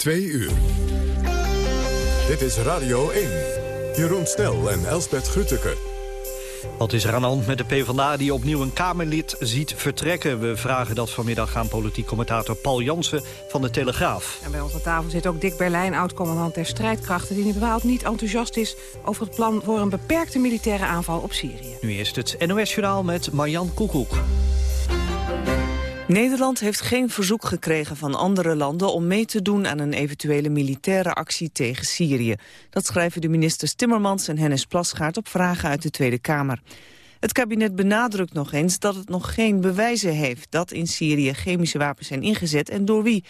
Twee uur. Dit is Radio 1. Jeroen Snel en Elsbeth Grütke. Wat is er aan de hand met de PvdA die opnieuw een Kamerlid ziet vertrekken? We vragen dat vanmiddag aan politiek commentator Paul Jansen van de Telegraaf. En bij ons aan tafel zit ook Dick Berlijn, oud-commandant der strijdkrachten... die bepaald niet enthousiast is over het plan voor een beperkte militaire aanval op Syrië. Nu eerst het NOS-journaal met Marjan Koekoek. Nederland heeft geen verzoek gekregen van andere landen om mee te doen aan een eventuele militaire actie tegen Syrië. Dat schrijven de ministers Timmermans en Hennis Plasgaard op vragen uit de Tweede Kamer. Het kabinet benadrukt nog eens dat het nog geen bewijzen heeft dat in Syrië chemische wapens zijn ingezet en door wie.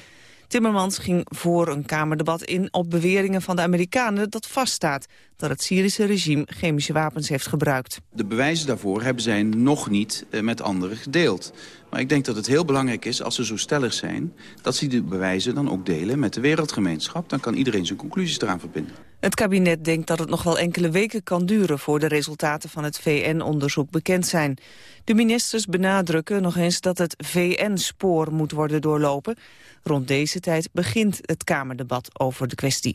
Timmermans ging voor een Kamerdebat in op beweringen van de Amerikanen dat vaststaat dat het Syrische regime chemische wapens heeft gebruikt. De bewijzen daarvoor hebben zij nog niet eh, met anderen gedeeld. Maar ik denk dat het heel belangrijk is, als ze zo stellig zijn... dat ze die bewijzen dan ook delen met de wereldgemeenschap. Dan kan iedereen zijn conclusies eraan verbinden. Het kabinet denkt dat het nog wel enkele weken kan duren... voor de resultaten van het VN-onderzoek bekend zijn. De ministers benadrukken nog eens dat het VN-spoor moet worden doorlopen. Rond deze tijd begint het Kamerdebat over de kwestie.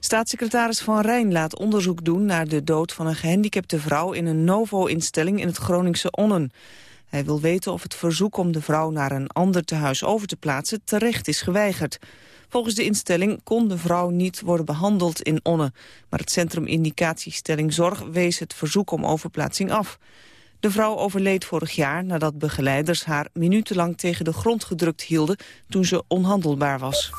Staatssecretaris Van Rijn laat onderzoek doen naar de dood van een gehandicapte vrouw in een Novo-instelling in het Groningse Onnen. Hij wil weten of het verzoek om de vrouw naar een ander tehuis over te plaatsen terecht is geweigerd. Volgens de instelling kon de vrouw niet worden behandeld in Onne, maar het Centrum Indicatiestelling Zorg wees het verzoek om overplaatsing af. De vrouw overleed vorig jaar nadat begeleiders haar minutenlang tegen de grond gedrukt hielden toen ze onhandelbaar was.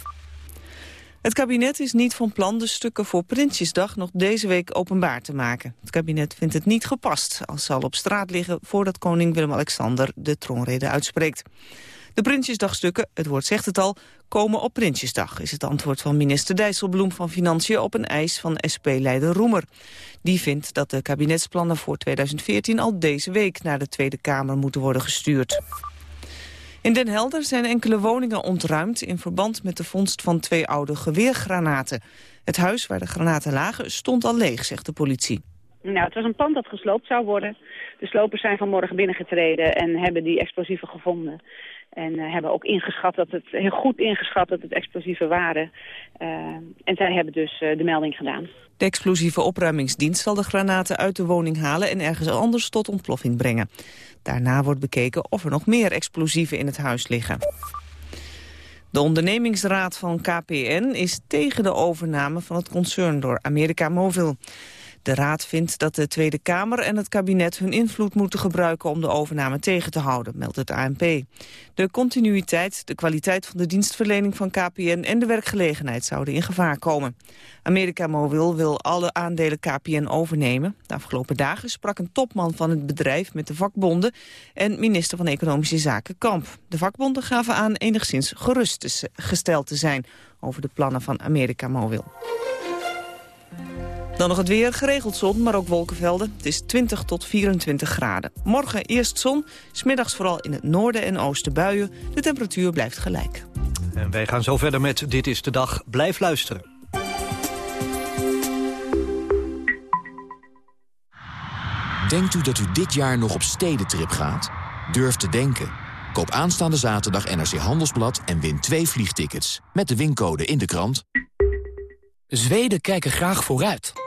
Het kabinet is niet van plan de stukken voor Prinsjesdag nog deze week openbaar te maken. Het kabinet vindt het niet gepast als ze al op straat liggen voordat koning Willem-Alexander de troonrede uitspreekt. De Prinsjesdagstukken, het woord zegt het al, komen op Prinsjesdag, is het antwoord van minister Dijsselbloem van Financiën op een eis van SP-leider Roemer. Die vindt dat de kabinetsplannen voor 2014 al deze week naar de Tweede Kamer moeten worden gestuurd. In Den Helder zijn enkele woningen ontruimd in verband met de vondst van twee oude geweergranaten. Het huis waar de granaten lagen stond al leeg, zegt de politie. Nou, het was een pand dat gesloopt zou worden. De slopers zijn vanmorgen binnengetreden en hebben die explosieven gevonden. En uh, hebben ook ingeschat dat het, heel goed ingeschat dat het explosieven waren. Uh, en zij hebben dus uh, de melding gedaan. De explosieve opruimingsdienst zal de granaten uit de woning halen en ergens anders tot ontploffing brengen. Daarna wordt bekeken of er nog meer explosieven in het huis liggen. De ondernemingsraad van KPN is tegen de overname van het concern door America Mobil. De Raad vindt dat de Tweede Kamer en het kabinet hun invloed moeten gebruiken om de overname tegen te houden, meldt het ANP. De continuïteit, de kwaliteit van de dienstverlening van KPN en de werkgelegenheid zouden in gevaar komen. America Mobil wil alle aandelen KPN overnemen. De afgelopen dagen sprak een topman van het bedrijf met de vakbonden en minister van Economische Zaken Kamp. De vakbonden gaven aan enigszins gerustgesteld te zijn over de plannen van America Mobil. Dan nog het weer, geregeld zon, maar ook wolkenvelden. Het is 20 tot 24 graden. Morgen eerst zon, smiddags vooral in het noorden en oosten buien. De temperatuur blijft gelijk. En wij gaan zo verder met Dit is de Dag. Blijf luisteren. Denkt u dat u dit jaar nog op stedentrip gaat? Durf te denken. Koop aanstaande zaterdag NRC Handelsblad en win twee vliegtickets. Met de wincode in de krant. Zweden kijken graag vooruit.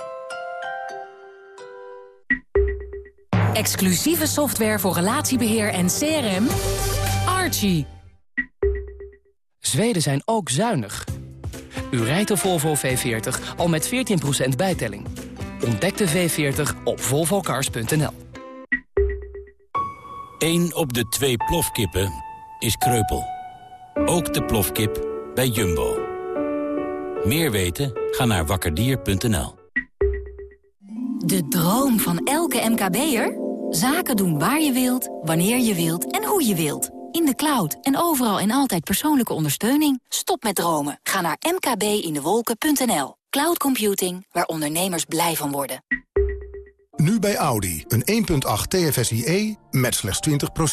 Exclusieve software voor relatiebeheer en CRM. Archie. Zweden zijn ook zuinig. U rijdt de Volvo V40 al met 14% bijtelling. Ontdek de V40 op volvocars.nl. Eén op de twee plofkippen is kreupel. Ook de plofkip bij Jumbo. Meer weten? Ga naar wakkerdier.nl. De droom van elke MKB'er? Zaken doen waar je wilt, wanneer je wilt en hoe je wilt. In de cloud en overal en altijd persoonlijke ondersteuning. Stop met dromen. Ga naar mkbindewolken.nl. Cloud computing, waar ondernemers blij van worden. Nu bij Audi. Een 1.8 TFSIe met slechts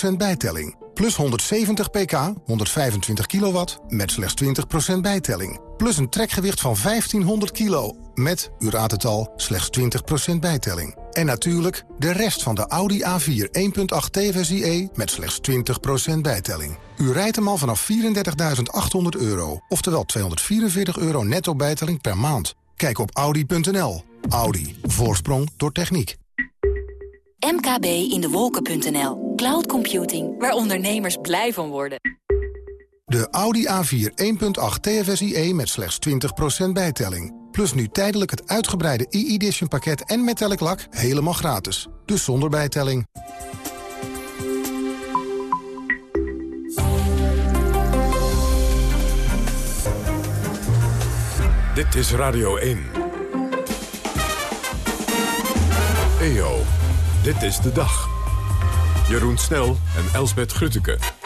20% bijtelling. Plus 170 pk, 125 kilowatt, met slechts 20% bijtelling. Plus een trekgewicht van 1500 kilo, met, u raadt het al, slechts 20% bijtelling. En natuurlijk de rest van de Audi A4 1.8 TFSIe met slechts 20% bijtelling. U rijdt hem al vanaf 34.800 euro, oftewel 244 euro netto bijtelling per maand. Kijk op audi.nl. Audi. Voorsprong door techniek. MKB in de wolken.nl. Cloud computing, waar ondernemers blij van worden. De Audi A4 1.8 TFSIe met slechts 20% bijtelling. Plus nu tijdelijk het uitgebreide e-edition pakket en metallic lak helemaal gratis. Dus zonder bijtelling. Dit is Radio 1. EO, dit is de dag. Jeroen Snel en Elsbeth Grutteke.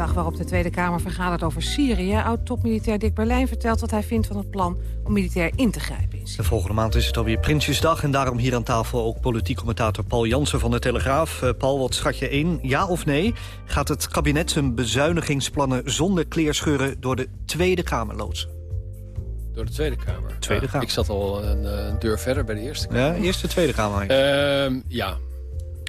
Dag waarop de Tweede Kamer vergadert over Syrië. Oud-topmilitair Dick Berlijn vertelt wat hij vindt van het plan om militair in te grijpen. In De volgende maand is het alweer Prinsjesdag... en daarom hier aan tafel ook politiek commentator Paul Jansen van de Telegraaf. Uh, Paul, wat schat je in? Ja of nee? Gaat het kabinet zijn bezuinigingsplannen zonder kleerscheuren... door de Tweede Kamer loodsen? Door de Tweede Kamer. Tweede Kamer. ik zat al een, een, deur verder bij de Eerste Kamer. Ja, eerste Tweede Kamer. Uh, ja.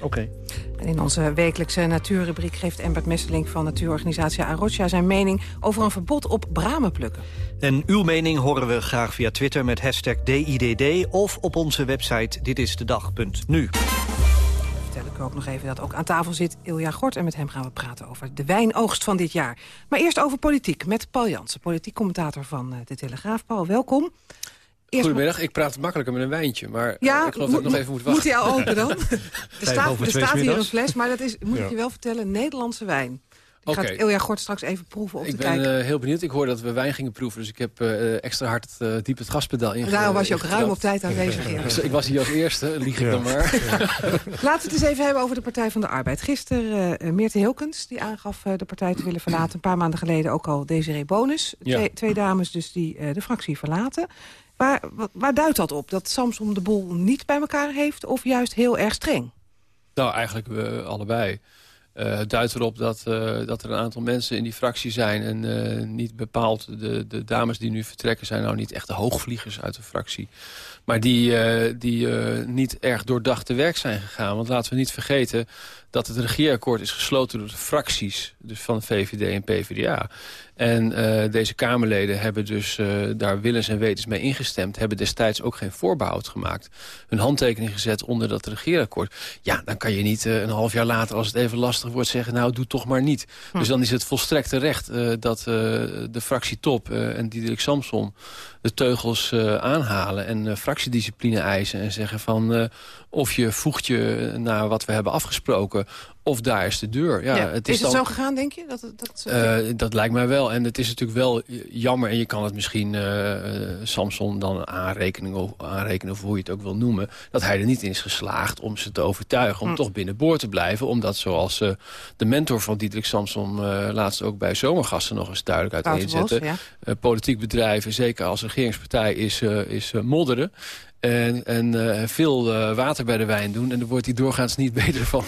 Oké. Okay. En in onze wekelijkse natuurrubriek geeft Embert Messeling van natuurorganisatie Arocha zijn mening over een verbod op bramen plukken. En uw mening horen we graag via Twitter met hashtag DIDD of op onze website ditisdedag.nu vertel ik ook nog even dat ook aan tafel zit Ilja Gort. En met hem gaan we praten over de wijnoogst van dit jaar. Maar eerst over politiek met Paul Jansen, politiek commentator van de Telegraaf. Paul, welkom. Eerst Goedemiddag, ik praat makkelijker met een wijntje, maar ja, ik geloof dat ik nog even moet wachten. Moet hij al open dan? er staat, er staat hier een fles, maar dat is, moet ik je wel vertellen, Nederlandse wijn. Ik okay. ga Ilja Gort straks even proeven of ik te kijken. Ik ben uh, heel benieuwd. Ik hoor dat we wijn gingen proeven, dus ik heb uh, extra hard uh, diep het gaspedaal ingezet. Daarom was je ook ruim op tijd aanwezig. Ja. ik was hier als eerste, lieg ik dan maar. Laten we het eens even hebben over de Partij van de Arbeid. Gisteren Meerte Hilkens, die aangaf de partij te willen verlaten. Een paar maanden geleden ook al Desiree Bonus. Ja. Twee, twee, dames dus die de fractie verlaten. Waar, waar duidt dat op? Dat Samson de boel niet bij elkaar heeft of juist heel erg streng? Nou, eigenlijk allebei. Uh, het duidt erop dat, uh, dat er een aantal mensen in die fractie zijn... en uh, niet bepaald, de, de dames die nu vertrekken... zijn nou niet echt de hoogvliegers uit de fractie. Maar die, die niet erg doordacht te werk zijn gegaan. Want laten we niet vergeten dat het regeerakkoord is gesloten door de fracties... dus van VVD en PvdA. En uh, deze Kamerleden hebben dus uh, daar willens en wetens mee ingestemd. Hebben destijds ook geen voorbehoud gemaakt. Hun handtekening gezet onder dat regeerakkoord. Ja, dan kan je niet uh, een half jaar later, als het even lastig wordt, zeggen... nou, doe toch maar niet. Hm. Dus dan is het volstrekt terecht dat de fractie top en Diederik Samson... de teugels aanhalen en fractiediscipline eisen... en zeggen van of je voegt je naar wat we hebben afgesproken... of daar is de deur. Ja, ja. Het is, is het dan... zo gegaan, denk je? Dat, dat, uh, dat lijkt mij wel. En het is natuurlijk wel jammer. En je kan het misschien uh, Samson dan aanrekenen of, aanrekenen... of hoe je het ook wil noemen... dat hij er niet in is geslaagd om ze te overtuigen... om hm. toch binnenboord te blijven. Omdat zoals uh, de mentor van Diederik Samson... laatst ook bij Zomergasten nog eens duidelijk uiteenzette... Ja. politiek bedrijven, zeker als regeringspartij, is, is modderen. En, en uh, veel uh, water bij de wijn doen. En daar wordt hij doorgaans niet beter van.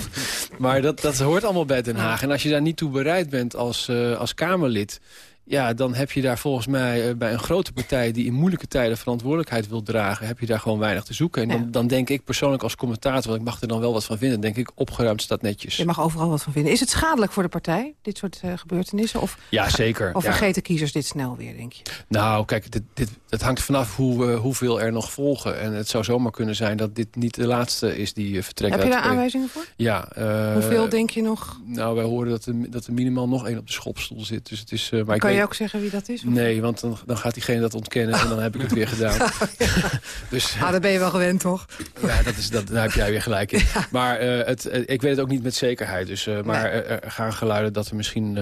maar dat, dat hoort allemaal bij Den Haag. En als je daar niet toe bereid bent als, uh, als Kamerlid... Ja, dan heb je daar volgens mij uh, bij een grote partij... die in moeilijke tijden verantwoordelijkheid wil dragen... heb je daar gewoon weinig te zoeken. En dan, ja. dan denk ik persoonlijk als commentator... want ik mag er dan wel wat van vinden... denk ik, opgeruimd staat netjes. Je mag overal wat van vinden. Is het schadelijk voor de partij, dit soort uh, gebeurtenissen? Of, ja, zeker. Of ja. vergeten kiezers dit snel weer, denk je? Nou, kijk, dit, dit, het hangt vanaf hoe, uh, hoeveel er nog volgen. En het zou zomaar kunnen zijn dat dit niet de laatste is die vertrekt. Heb je daar aanwijzingen voor? Ja. hoeveel denk je nog? Nou, wij horen dat er, dat er minimaal nog één op de schopstoel zit. Dus het is, maar ik je ook zeggen wie dat is? Of? Nee, want dan, dan gaat diegene dat ontkennen en dan heb ik het weer gedaan. dus, ah, daar ben je wel gewend, toch? Ja, dat is, dat, daar heb jij weer gelijk in. Ja. Maar uh, het, uh, ik weet het ook niet met zekerheid. Dus, uh, maar nee. er gaan geluiden dat er misschien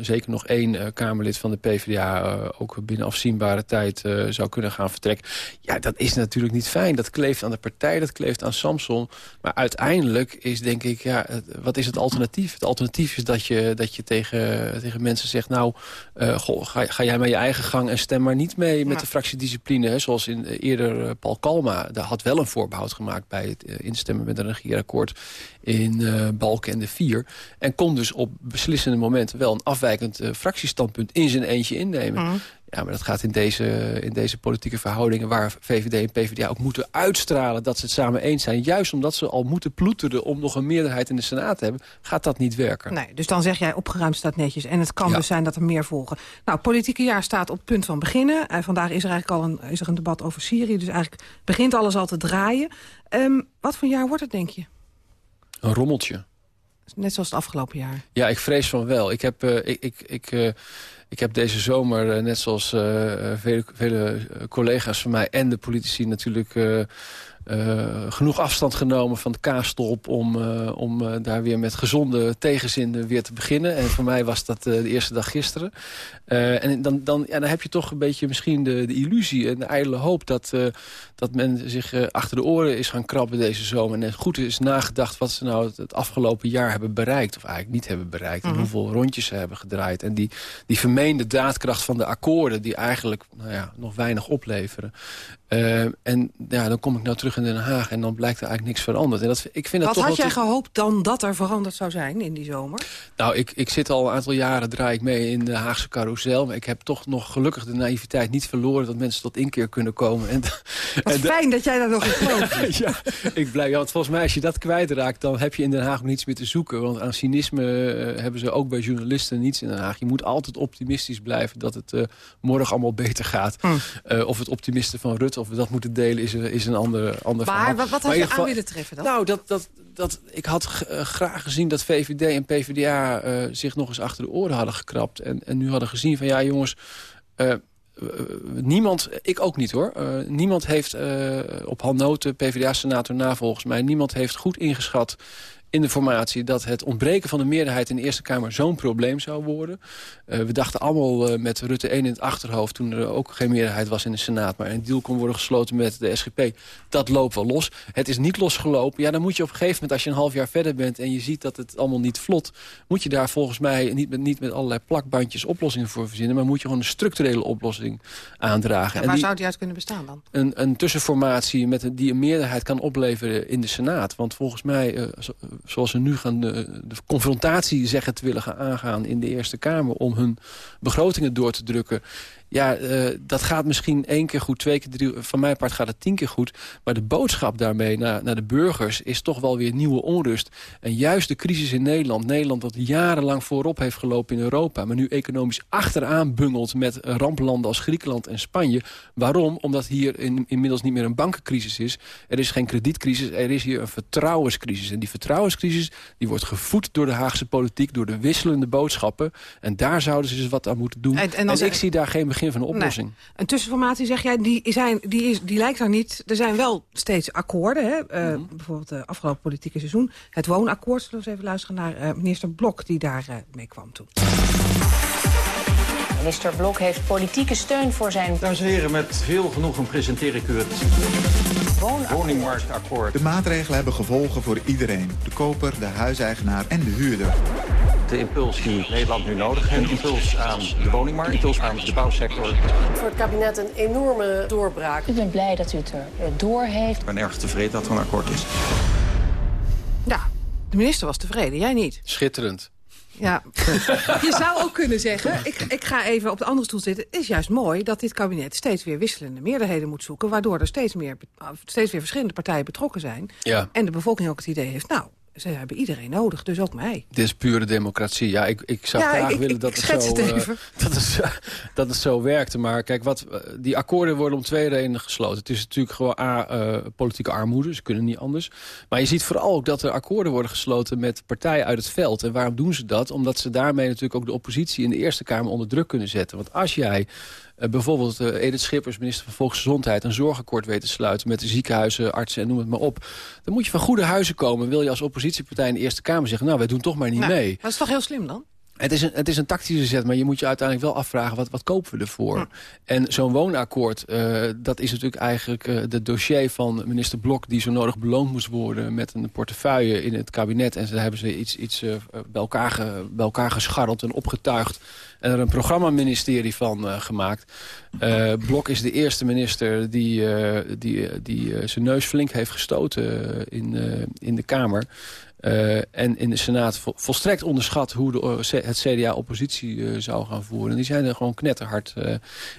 zeker nog één Kamerlid van de PvdA... ook binnen afzienbare tijd zou kunnen gaan vertrekken. Ja, dat is natuurlijk niet fijn. Dat kleeft aan de partij, dat kleeft aan Samson. Maar uiteindelijk is denk ik, ja, wat is het alternatief? Het alternatief is dat je, dat je tegen, tegen mensen zegt... nou, goh, ga, ga, jij maar je eigen gang en stem maar niet mee met de fractiediscipline. Hè, zoals in, eerder Paul Kalma, daar had wel een voorbehoud gemaakt... bij het instemmen met een regeerakkoord in Balken en de Vier. En kon dus op beslissende momenten wel een afwijkend fractiestandpunt in zijn eentje innemen. Mhm. Ja, maar dat gaat in deze, in deze politieke verhoudingen... waar VVD en PvdA ook moeten uitstralen dat ze het samen eens zijn... juist omdat ze al moeten ploeteren om nog een meerderheid in de Senaat te hebben... gaat dat niet werken. Nee, dus dan zeg jij opgeruimd staat netjes. En het kan dus zijn dat er meer volgen. Nou, het politieke jaar staat op het punt van beginnen. Uh, vandaag is er eigenlijk al een, is er een debat over Syrië. Dus eigenlijk begint alles al te draaien. Um, wat voor jaar wordt het, denk je? Een rommeltje. Net zoals het afgelopen jaar. Ja, ik vrees van wel. Ik heb, uh, ik, ik, ik, uh, ik heb deze zomer, uh, net zoals vele, vele collega's van mij... en de politici natuurlijk uh, genoeg afstand genomen van de kaastop... om, uh, om uh, daar weer met gezonde tegenzin weer te beginnen. En voor mij was dat de eerste dag gisteren. en dan, dan, ja, dan heb je toch een beetje misschien de, de illusie en de ijdele hoop... dat, dat men zich achter de oren is gaan krabben deze zomer... en goed is nagedacht wat ze nou het, afgelopen jaar hebben bereikt... of eigenlijk niet hebben bereikt, en mhm. hoeveel rondjes ze hebben gedraaid. En die, die vermeende daadkracht van de akkoorden... die eigenlijk nou ja, nog weinig opleveren. En ja, dan kom ik nou terug in Den Haag en dan blijkt er eigenlijk niks veranderd. En dat, ik vind Wat toch had jij gehoopt dan dat er veranderd zou zijn in die zomer? Nou, ik, ik zit al een aantal jaren, draai ik mee in de Haagse carousel. Maar ik heb toch nog gelukkig de naïviteit niet verloren... dat mensen tot inkeer kunnen komen. En, Wat fijn dat jij daar nog in gelooft. ja, ik blijf, ja, want volgens mij als je dat kwijtraakt... dan heb je in Den Haag ook niets meer te zoeken. Want aan cynisme eh, hebben ze ook bij journalisten niets in Den Haag. Je moet altijd optimistisch blijven dat het uh, morgen allemaal beter gaat. Hm. Of het optimisten van Rutte, of we dat moeten delen, is, is een andere, ander maar wat, wat had je aan willen treffen dan? Nou, dat, dat, dat, ik had eh, graag gezien dat VVD en PvdA uh, eh, zich nog eens achter de oren hadden gekrapt. En, en nu hadden gezien van ja jongens... Uh, niemand, ik ook niet hoor. Uh, niemand heeft op Hannoten, PvdA-senator na volgens mij... niemand heeft goed ingeschat in de formatie dat het ontbreken van de meerderheid in de Eerste Kamer zo'n probleem zou worden. Uh, we dachten allemaal uh, met Rutte 1 in het achterhoofd... toen er ook geen meerderheid was in de Senaat... maar een deal kon worden gesloten met de SGP. Dat loopt wel los. Het is niet losgelopen. Ja, dan moet je op een gegeven moment, als je een half jaar verder bent... en je ziet dat het allemaal niet vlot... moet je daar volgens mij niet met, niet met allerlei plakbandjes oplossingen voor verzinnen... maar moet je gewoon een structurele oplossing aandragen. En waar zou die uit kunnen bestaan dan? Een, een tussenformatie met, die een meerderheid kan opleveren in de Senaat. Want volgens mij... Uh, zoals ze nu gaan de, de, confrontatie zeggen te willen gaan aangaan in de Eerste Kamer... om hun begrotingen door te drukken ja, uh, dat gaat misschien één keer goed, twee keer drie... van mijn part gaat het tien keer goed. Maar de boodschap daarmee naar, naar de burgers is toch wel weer nieuwe onrust. En juist de crisis in Nederland, Nederland dat jarenlang voorop heeft gelopen in Europa... maar nu economisch achteraan bungelt met ramplanden als Griekenland en Spanje. Waarom? Omdat hier in, inmiddels niet meer een bankencrisis is. Er is geen kredietcrisis, er is hier een vertrouwenscrisis. En die vertrouwenscrisis die wordt gevoed door de Haagse politiek... door de wisselende boodschappen. En daar zouden ze dus wat aan moeten doen. En, en, en ik zie daar geen begin van een oplossing. Een tussenformatie, zeg jij, die, zijn, die, is, die lijkt er niet. Er zijn wel steeds akkoorden. Hè? Uh, Bijvoorbeeld het afgelopen politieke seizoen. Het woonakkoord, zullen we eens even luisteren naar uh, minister Blok... die daar uh, mee kwam toen. Minister Blok heeft politieke steun voor zijn... Dames en heren, met veel genoegen presenteer ik u het woningmarktakkoord. De maatregelen hebben gevolgen voor iedereen. De koper, de huiseigenaar en de huurder. De impuls die Nederland nu nodig heeft. Een impuls aan de woningmarkt, een impuls aan de bouwsector. Voor het kabinet een enorme doorbraak. Ik ben blij dat u het er door heeft. Ik ben erg tevreden dat er een akkoord is. Ja, de minister was tevreden, jij niet. Schitterend. Ja, je zou ook kunnen zeggen, ik, ik ga even op de andere stoel zitten. Het is juist mooi dat dit kabinet steeds weer wisselende meerderheden moet zoeken. Waardoor er steeds, meer, steeds weer verschillende partijen betrokken zijn. Ja. En de bevolking ook het idee heeft, nou, ze hebben iedereen nodig, dus ook mij. Dit is pure democratie. Ja, ik, ik zou graag willen dat, het zo, uh, dat, het, dat het zo werkte. Maar kijk, wat, eh, die akkoorden worden om twee redenen gesloten. Het is natuurlijk gewoon A, uh, politieke armoede, ze kunnen niet anders. Maar je ziet vooral ook dat er akkoorden worden gesloten met partijen uit het veld. En waarom doen ze dat? Omdat ze daarmee natuurlijk ook de oppositie in de Eerste Kamer onder druk kunnen zetten. Want als jij uh, bijvoorbeeld uh, Edith Schippers, minister van Volksgezondheid... een zorgakkoord weten te sluiten met de ziekenhuizen, artsen en noem het maar op. Dan moet je van goede huizen komen. Wil je als oppositiepartij in de Eerste Kamer zeggen... nou, wij doen toch maar niet mee. Dat is toch heel slim dan? Het is, een, het is een tactische zet, maar je moet je uiteindelijk wel afvragen... wat, wat kopen we ervoor? En zo'n woonakkoord, uh, dat is natuurlijk eigenlijk uh, de dossier van minister Blok... die zo nodig beloond moest worden met een portefeuille in het kabinet. En daar hebben ze iets, iets uh, bij, elkaar ge, bij elkaar gescharreld en opgetuigd... en er een programmaministerie van gemaakt. Blok is de eerste minister die, die, die zijn neus flink heeft gestoten in, in de Kamer... Uh, en in de Senaat volstrekt onderschat hoe de, uh, het CDA oppositie uh, zou gaan voeren. En die zijn er gewoon knetterhard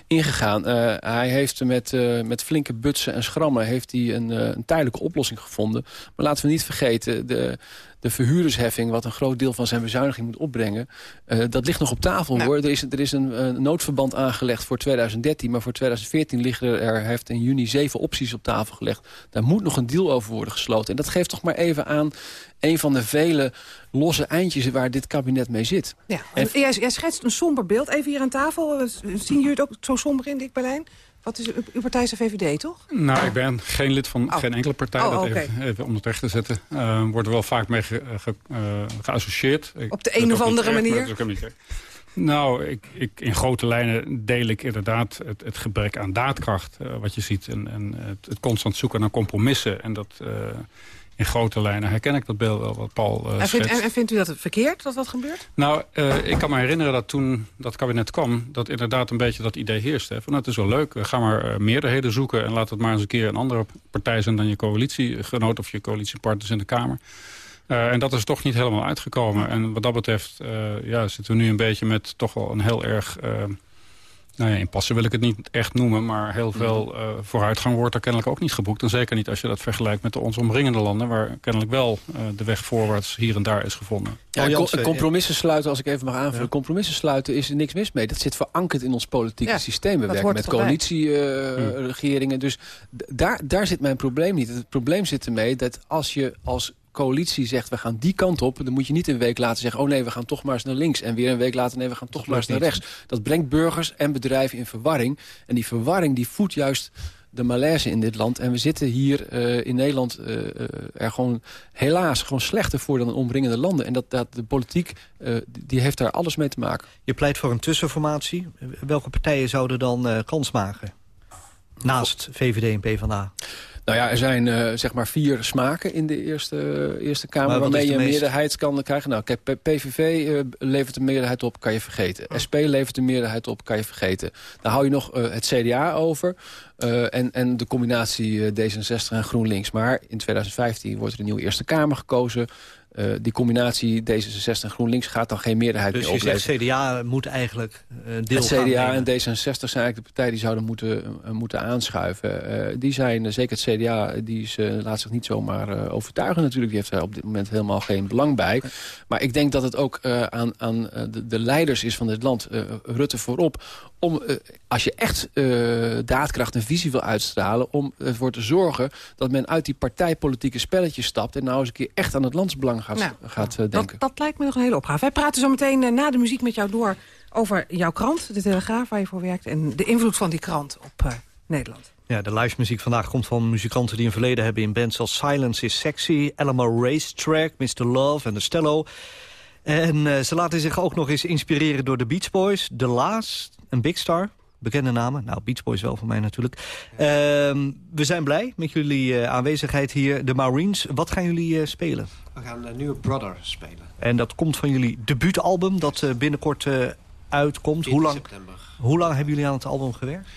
ingegaan. hij heeft met, met flinke butsen en schrammen heeft hij een, een tijdelijke oplossing gevonden. Maar laten we niet vergeten, de, de verhuurdersheffing... wat een groot deel van zijn bezuiniging moet opbrengen... Uh, dat ligt nog op tafel, hoor. Er is, er is een, een, noodverband aangelegd voor 2013... maar voor 2014 liggen er, heeft in juni zeven opties op tafel gelegd. Daar moet nog een deal over worden gesloten. En dat geeft toch maar even aan een van de vele losse eindjes waar dit kabinet mee zit. Ja, jij, jij schetst een somber beeld even hier aan tafel. Zien jullie het ook zo somber in, Dick Berlijn? Wat is uw partij is de VVD, toch? Nou, ik ben geen lid van oh. geen enkele partij. Oh, dat okay. even, even om het recht te zetten. Uh, wordt er wel vaak mee ge, ge, uh, geassocieerd. Op de een of andere manier? Nou, ik, ik, in grote lijnen deel ik inderdaad het, het gebrek aan daadkracht. Uh, wat je ziet. En, en het, het, constant zoeken naar compromissen. En dat in grote lijnen herken ik dat beeld wel wat Paul uh, en, vindt, en, en, vindt u dat het verkeerd dat dat gebeurt? Nou, uh, ik kan me herinneren dat toen dat kabinet kwam... dat inderdaad een beetje dat idee heerste. Van, nou, het is wel leuk, ga maar uh, meerderheden zoeken... en laat het maar eens een keer een andere partij zijn dan je coalitiegenoot... of je coalitiepartners in de Kamer. en dat is toch niet helemaal uitgekomen. En wat dat betreft ja, zitten we nu een beetje met toch wel een heel erg nou ja, in passen wil ik het niet echt noemen... maar heel veel uh, vooruitgang wordt er kennelijk ook niet geboekt. En zeker niet als je dat vergelijkt met de ons omringende landen... waar kennelijk wel uh, de weg voorwaarts hier en daar is gevonden. Ja, oh, compromissen sluiten, als ik even mag aanvullen... Ja. compromissen sluiten is er niks mis mee. Dat zit verankerd in ons politieke ja, systeem. We werken met coalitieregeringen. Uh, dus daar, daar zit mijn probleem niet. Het probleem zit ermee dat als je als coalitie zegt, we gaan die kant op... dan moet je niet een week later zeggen... oh nee, we gaan toch maar eens naar links. En weer een week later, nee, we gaan toch maar eens naar rechts. Dat brengt burgers en bedrijven in verwarring. En die verwarring die voedt juist de malaise in dit land. En we zitten hier uh, in Nederland uh, er gewoon helaas gewoon slechter voor dan de omringende landen. En dat, dat de politiek uh, die heeft daar alles mee te maken. Je pleit voor een tussenformatie. Welke partijen zouden dan kans maken? Naast VVD en PvdA. Nou ja, er zijn uh, zeg maar vier smaken in de Eerste, eerste Kamer... waarmee je een meerderheid kan krijgen. Nou, kijk, PVV uh, eh, levert een meerderheid op, kan je vergeten. SP levert een meerderheid op, kan je vergeten. Dan hou je nog uh, het CDA over... en, en de combinatie D66 en GroenLinks. Maar in 2015 wordt er een nieuwe Eerste Kamer gekozen... Uh, die combinatie D66 en GroenLinks gaat dan geen meerderheid dus meer opleveren. Dus CDA moet eigenlijk uh, deel Het CDA en D66 zijn eigenlijk de partijen die zouden moeten, uh, moeten aanschuiven. die zijn, zeker het CDA, die is, laat zich niet zomaar overtuigen natuurlijk. Die heeft er op dit moment helemaal geen belang bij. Maar ik denk dat het ook aan, aan de, de, leiders is van dit land, Rutte voorop... om, als je echt daadkracht en visie wil uitstralen... om ervoor te zorgen dat men uit die partijpolitieke spelletjes stapt... en nou eens een keer echt aan het landsbelang gaat, nou, gaat uh, denken. Dat, dat, lijkt me nog een hele opgave. Wij praten zo meteen uh, na de muziek met jou door over jouw krant, de Telegraaf, waar je voor werkt... en de invloed van die krant op uh, Nederland. Ja, de live muziek vandaag komt van muzikanten die een verleden hebben in bands als Silence is Sexy, Alamo Racetrack, Mr. Love en The Stello. En ze laten zich ook nog eens inspireren door de Beach Boys, The Last, een Big Star, bekende namen. Nou, Beach Boys wel voor mij natuurlijk. Uh, we zijn blij met jullie uh, aanwezigheid hier. De Marines, wat gaan jullie uh, spelen? We gaan een nieuwe Brother spelen. En dat komt van jullie debuutalbum dat binnenkort uitkomt. Hoe lang, september. hoe lang hebben jullie aan het album gewerkt?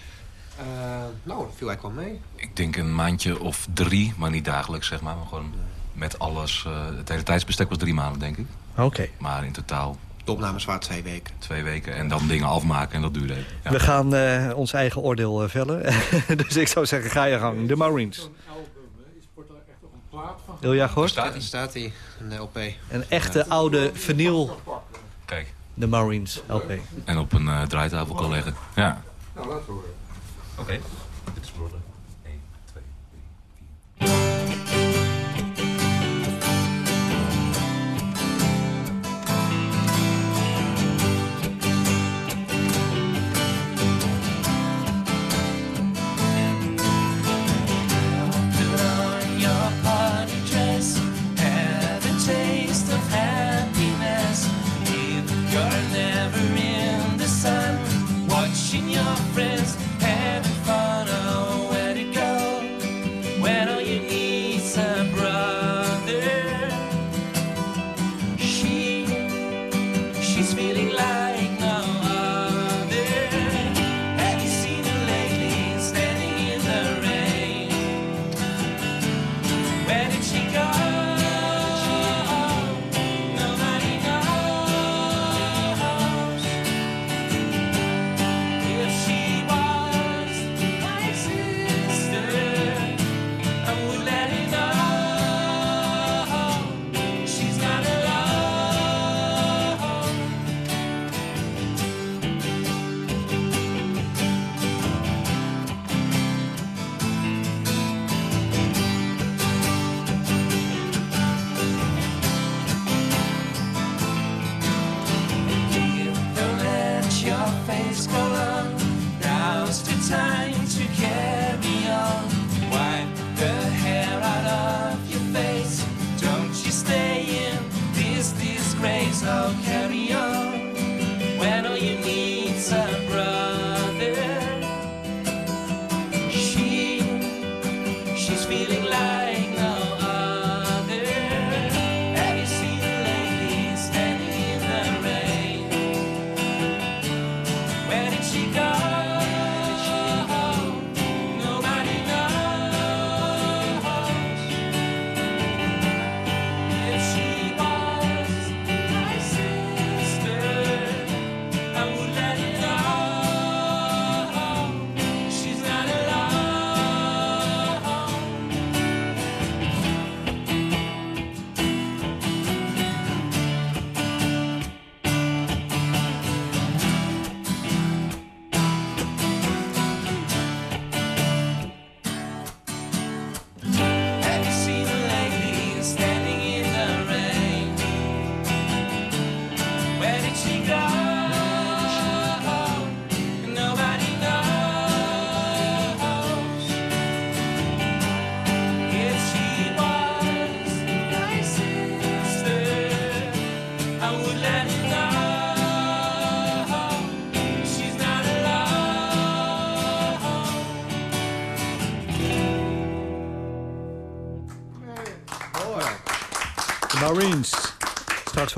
nou, dat viel eigenlijk wel mee. Ik denk een maandje of drie, maar niet dagelijks zeg maar. Maar gewoon met alles. het hele tijdsbestek was drie maanden, denk ik. Oké. Okay. Maar in totaal de opnames waren twee weken. Twee weken en dan dingen afmaken en dat duurde even. Ja. We gaan uh, ons eigen oordeel uh, vellen. dus ik zou zeggen, ga je gang. De Marines. Ilja Gorst? Staat hij? Staat hij, een LP. Een echte ja. oude vinyl. Kijk. De Marines LP. En op een uh, draaitafel kan leggen. Ja. Nou, laten we horen. Oké. Okay. time to care.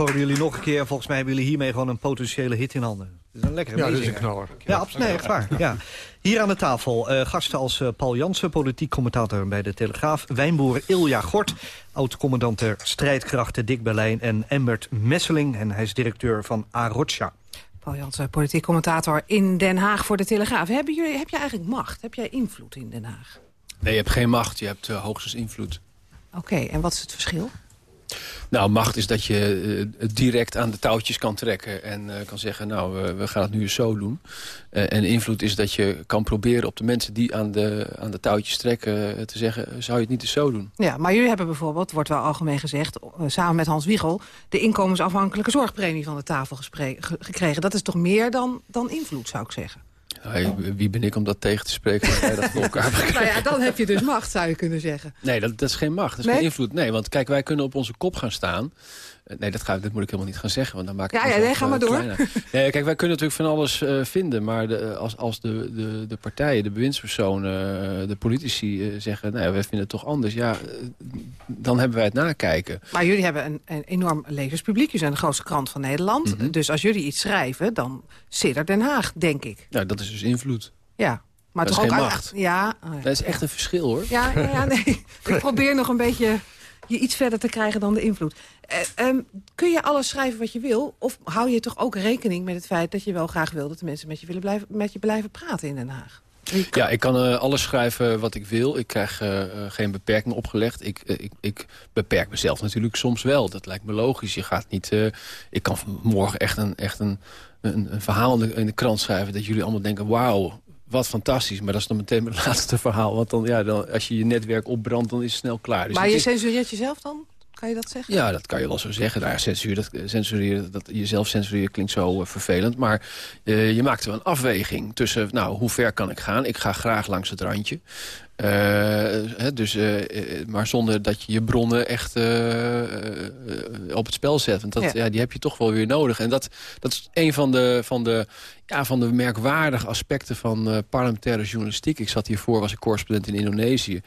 Horen jullie nog een keer. Volgens mij hebben jullie hiermee gewoon een potentiële hit in handen. Dat is een lekkere Ja, dat is een knaller. Ja, absoluut. Nee, echt waar. Ja. Hier aan de tafel eh, gasten als eh, Paul Jansen, politiek commentator bij de Telegraaf. Wijnboer Ilja Gort, oud-commandant der strijdkrachten Dick Berlijn. En Embert Messeling, en hij is directeur van Arocha. Paul Jansen, politiek commentator in Den Haag voor de Telegraaf. Hebben jullie, heb je eigenlijk macht? Heb jij invloed in Den Haag? Nee, je hebt geen macht, je hebt eh, hoogstens invloed. Oké, en wat is het verschil? Nou, macht is dat je eh, direct aan de touwtjes kan trekken en eh, kan zeggen, nou, we gaan het nu eens zo doen. Eh, en invloed is dat je kan proberen op de mensen die aan de, aan de touwtjes trekken te zeggen, zou je het niet eens zo doen? Ja, maar jullie hebben bijvoorbeeld, wordt wel algemeen gezegd... samen met Hans Wiegel, de inkomensafhankelijke zorgpremie van de tafel gekregen. Dat is toch meer dan, dan invloed, zou ik zeggen. Nou, wie ben ik om dat tegen te spreken? dat voor elkaar? Nou ja, dan heb je dus macht, zou je kunnen zeggen. Nee, dat, dat is geen macht, dat is Nee? geen invloed. Nee, want kijk, wij kunnen op onze kop gaan staan. Eh, Nee, dat, ga, dat moet ik helemaal niet gaan zeggen, want dan maak ik Ja, ja, nee, ga eh, maar door. kleiner. Nee, kijk, wij kunnen natuurlijk van alles eh, vinden. Maar de, als, als de, de, de partijen, de bewindspersonen, eh, de politici eh, zeggen... nou, ja, wij vinden het toch anders, ja, eh, dan hebben wij het nakijken. Maar jullie hebben een, een enorm lezerspubliek. Jullie zijn de grootste krant van Nederland. Mhm. Dus als jullie iets schrijven, dan zit er Den Haag, denk ik. Nou, dat is dus invloed. Ja. Maar Dat toch is ook macht. Ja, oh ja. Dat is echt een verschil, hoor. Ja, ja, ja, nee. ik probeer nog een beetje je iets verder te krijgen dan de invloed. Eh, ehm, kun je alles schrijven wat je wil? Of hou je toch ook rekening met het feit dat je wel graag wil... dat de mensen met je, willen blijven, met je blijven praten in Den Haag? Ja, ik kan eh, alles schrijven wat ik wil. Ik krijg eh, geen beperking opgelegd. Ik, ik, ik beperk mezelf natuurlijk soms wel. Dat lijkt me logisch. Je gaat niet... ik kan morgen echt een, echt een, een, een verhaal in de, in de krant schrijven... dat jullie allemaal denken, wauw, wat fantastisch. Maar dat is dan meteen mijn laatste verhaal. Want dan, ja, dan, als je je netwerk opbrandt, dan is het snel klaar. Dus maar je is- censureert jezelf dan? Kan je dat zeggen? ja, dat kan je wel zo zeggen. Nou, censuur, dat, censureren, dat, jezelf censureren klinkt zo eh, vervelend. Maar eh, je maakt wel een afweging tussen... nou, hoe ver kan ik gaan? Ik ga graag langs het randje. Eh, hè, dus, eh, eh, maar zonder dat je je bronnen echt eh, eh, eh, op het spel zet. Want dat, Ja. ja. die heb je toch wel weer nodig. En dat, dat is een van de, van, de, ja, van de merkwaardige aspecten van eh, parlementaire journalistiek. Ik zat hiervoor, was ik correspondent in Indonesië.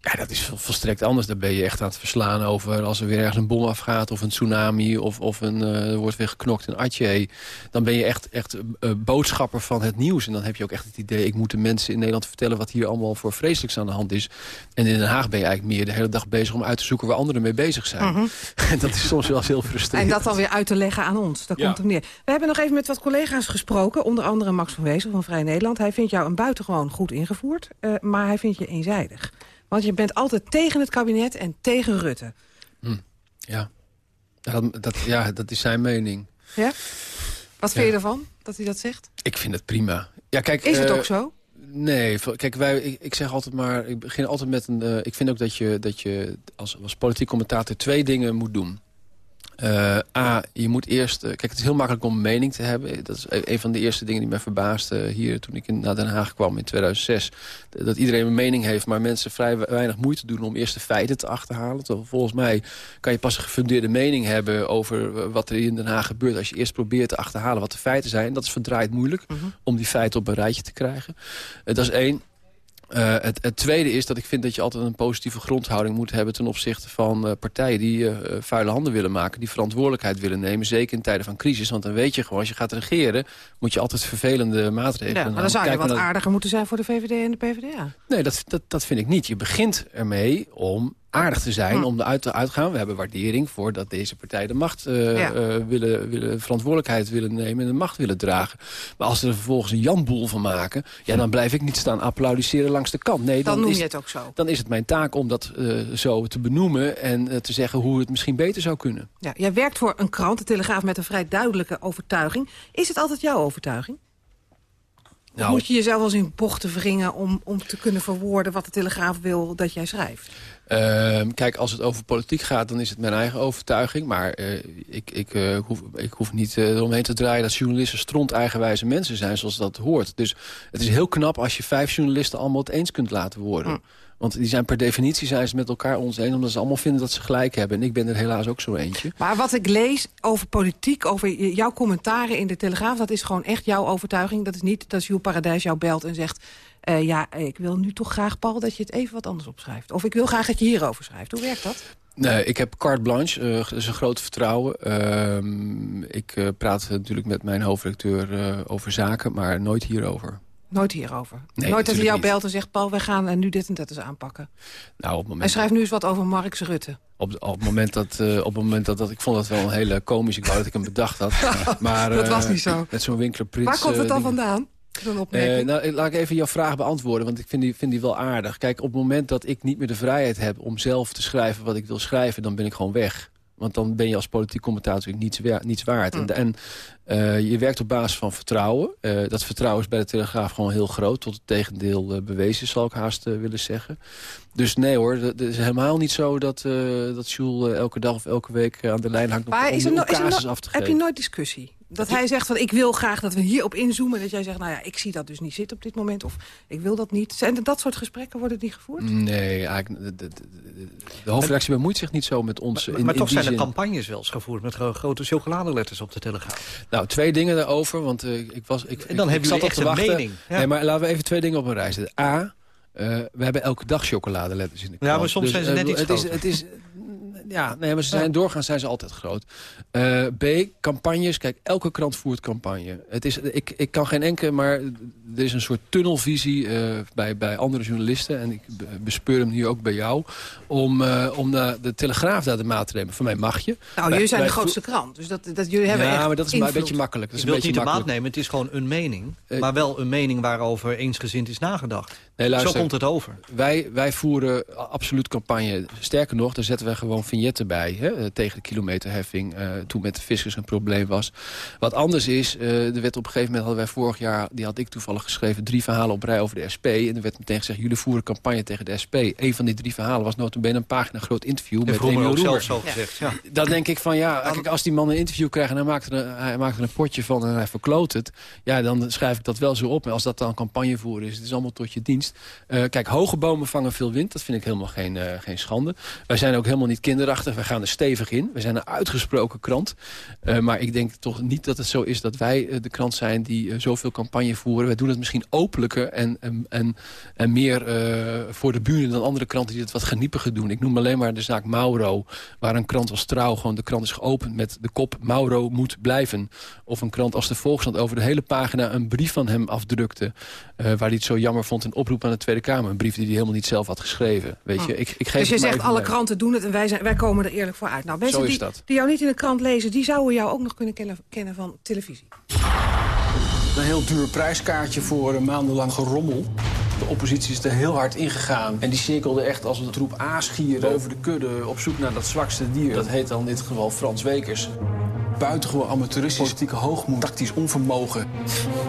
Ja, dat is vol- volstrekt anders. Daar ben je echt aan het verslaan over als er weer ergens een bom afgaat... of een tsunami of, of een, eh, er wordt weer geknokt in Aceh. Dan ben je echt, echt eh, boodschapper van het nieuws. En dan heb je ook echt het idee... ik moet de mensen in Nederland vertellen... wat hier allemaal voor vreselijks aan de hand is. En in Den Haag ben je eigenlijk meer de hele dag bezig... om uit te zoeken waar anderen mee bezig zijn. Mhm. En dat is soms wel heel frustrerend. En dat dan weer uit te leggen aan ons. Daar Ja. komt het neer. We hebben nog even met wat collega's gesproken. Onder andere Max van Wezel van Vrij Nederland. Hij vindt jou een buitengewoon goed ingevoerd. eh, maar hij vindt je eenzijdig. Want je bent altijd tegen het kabinet en tegen Rutte. Ja. Ja, Dat, dat, ja, dat is zijn mening. Ja? Wat vind Ja. je ervan, dat hij dat zegt? Ik vind het prima. Ja, kijk, Is het eh, ook zo? Nee, kijk, wij, ik, ik zeg altijd maar... Ik begin altijd met een... eh, ik vind ook dat je, dat je als, als politiek commentator twee dingen moet doen. Eh, A, je moet eerst... eh, kijk, het is heel makkelijk om een mening te hebben. Dat is e- een van de eerste dingen die mij verbaasde hier... toen ik in, naar Den Haag kwam in 2006. D- Dat iedereen een mening heeft, maar mensen vrij we- weinig moeite doen... om eerst de feiten te achterhalen. Terwijl volgens mij kan je pas een gefundeerde mening hebben... over eh, wat er in Den Haag gebeurt... als je eerst probeert te achterhalen wat de feiten zijn. Dat is verdraaid moeilijk om die feiten op een rijtje te krijgen. Eh, dat is één. Eh, het, het tweede is dat ik vind dat je altijd een positieve grondhouding moet hebben... ten opzichte van eh, partijen die eh, vuile handen willen maken... die verantwoordelijkheid willen nemen, zeker in tijden van crisis. Want dan weet je gewoon, als je gaat regeren... moet je altijd vervelende maatregelen Ja, maar dan zou je wat aardiger moeten zijn voor de VVD en de PvdA. Nee, dat, dat, dat vind ik niet. Je begint ermee om aardig te zijn, om eruit te uitgaan. We hebben waardering voor dat deze partijen de macht eh, Ja. eh, willen, willen, verantwoordelijkheid willen nemen en de macht willen dragen. Maar als ze er vervolgens een janboel van maken, ja, dan blijf ik niet staan applaudisseren langs de kant. Nee, Dan dan, noem is, je het ook zo. Dan is het mijn taak om dat eh, zo te benoemen en te zeggen hoe het misschien beter zou kunnen. Ja, jij werkt voor een krant, de Telegraaf, met een vrij duidelijke overtuiging. Is het altijd jouw overtuiging? Nou, moet je jezelf als in bochten wringen om, om te kunnen verwoorden... wat de Telegraaf wil dat jij schrijft? Ehm, kijk, als het over politiek gaat, dan is het mijn eigen overtuiging. Maar eh, ik, ik, eh, hoef, ik hoef niet eh, eromheen te draaien dat journalisten stront eigenwijze mensen zijn zoals dat hoort. Dus het is heel knap als je vijf journalisten allemaal het eens kunt laten worden. Want die zijn per definitie zijn ze met elkaar ons eens, omdat ze allemaal vinden dat ze gelijk hebben. En ik ben er helaas ook zo eentje. Maar wat ik lees over politiek, over jouw commentaren in de Telegraaf... dat is gewoon echt jouw overtuiging. Dat is niet dat Jules Paradijs jou belt en zegt... eh, ja, ik wil nu toch graag, Paul, dat je het even wat anders opschrijft. Of ik wil graag dat je hierover schrijft. Hoe werkt dat? Nee, ik heb carte blanche, eh, dat is een groot vertrouwen. Ehm, ik eh, praat natuurlijk met mijn hoofdredacteur over zaken, maar nooit hierover. Nooit hierover. Nee, Nooit dat hij jou belt en zegt... Paul, wij gaan eh, nu dit en dat eens aanpakken. Nou, op het Hij moment schrijft nu eens wat over Marx Rutte. Op, op het moment dat, op het moment dat, dat ik vond dat wel een hele komisch. Ik wou dat ik hem bedacht had. Maar, Dat was niet zo. Met zo'n winklerprins. Waar komt het dan vandaan? Zo'n opmerking. Eh, nou, laat ik even jouw vraag beantwoorden, want ik vind die, vind die wel aardig. Kijk, op het moment dat ik niet meer de vrijheid heb om zelf te schrijven wat ik wil schrijven, dan ben ik gewoon weg. Want dan ben je als politiek commentator niets, wa- niets waard. Mm. En, en eh, je werkt op basis van vertrouwen. Eh, dat vertrouwen is bij de Telegraaf gewoon heel groot. Tot het tegendeel eh, bewezen, zal ik haast willen zeggen. Dus nee hoor, het is helemaal niet zo dat, eh dat Jules elke dag of elke week aan de lijn hangt... Maar om is er is er casus no- af te heb je nooit discussie? Dat hij zegt van ik wil graag dat we hierop inzoomen. En dat jij zegt, nou ja, ik zie dat dus niet zitten op dit moment. Of ik wil dat niet. Zijn er dat soort gesprekken worden die gevoerd? Nee, eigenlijk, de, de, de, de hoofdredactie bemoeit zich niet zo met ons. Maar, in, maar toch zijn er campagnes wel eens gevoerd... met gro- grote chocoladeletters op de Telegraaf. Nou, twee dingen daarover, want eh, ik was... Ik, En dan ik, hebben ik zat echt te een wachten. mening. Ja. Nee, maar laten we even twee dingen op een rij zetten. A, eh, we hebben elke dag chocoladeletters in de krant. maar soms zijn ze eh, net iets het is, het is, Ja, nee, maar ze zijn doorgaans zijn ze altijd groot. Eh, B, campagnes. Kijk, elke krant voert campagne. Het is, ik, ik kan geen enkele, maar er is een soort tunnelvisie eh, bij, bij andere journalisten. En ik be- bespeur hem nu ook bij jou. Om, eh, om de, de Telegraaf daar de maat te nemen. Van mij mag je. Nou, jullie zijn de grootste krant. Dus dat, dat jullie hebben ja, echt maar dat is een beetje makkelijk. Dat Je is een wilt beetje niet de maat makkelijk. nemen, het is gewoon een mening. Maar wel een mening waarover eensgezind is nagedacht. Nee, luister, Zo komt het over. Wij, wij voeren absoluut campagne. Sterker nog, daar zetten wij gewoon vignetten bij. Hè, eh, tegen de kilometerheffing. eh, toen met de fiscus een probleem was. Wat anders is, eh, er werd op een gegeven moment... hadden wij vorig jaar, die had ik toevallig geschreven... drie verhalen op rij over de SP. En er werd meteen gezegd, jullie voeren campagne tegen de SP. Een van die drie verhalen was notabene een pagina groot interview... met ook Roemer. zelf zo gezegd. Ja. Dan denk ik van ja, kijk, als die man een interview krijgt en hij maakt, er een, hij maakt er een potje van en hij verkloot het. Ja, dan schrijf ik dat wel zo op. En als dat dan campagnevoer is, het is allemaal tot je dienst. Eh, kijk, hoge bomen vangen veel wind. Dat vind ik helemaal geen, eh, geen schande. Wij zijn ook helemaal niet kinderachtig. Wij gaan er stevig in. We zijn een uitgesproken krant. Eh, maar ik denk toch niet dat het zo is dat wij de krant zijn die zoveel campagne voeren. Wij doen het misschien openlijker en, en, en, en meer voor de buren dan andere kranten die het wat geniepiger doen. Ik noem alleen maar de zaak Mauro, waar een krant als Trouw gewoon de krant is geopend met de kop Mauro moet blijven. Of een krant als de Volkskrant over de hele pagina een brief van hem afdrukte, waar hij het zo jammer vond een oproep aan de Tweede Kamer. Een brief die hij helemaal niet zelf had geschreven. Weet je, ik, ik geef Dus je zegt, alle mee. kranten doen het en wij, zijn, wij komen er eerlijk voor uit. Nou, mensen Zo is die, dat. die jou niet in de krant lezen... die zouden jou ook nog kunnen kennen, kennen van televisie. Een heel duur prijskaartje voor een maandenlang gerommel. De oppositie is er heel hard ingegaan. En die cirkelde echt als een troep aasgieren over de kudde... op zoek naar dat zwakste dier. Dat heet dan in dit geval Frans Wekers. Buitengewoon amateuristisch, politieke hoogmoed, tactisch onvermogen.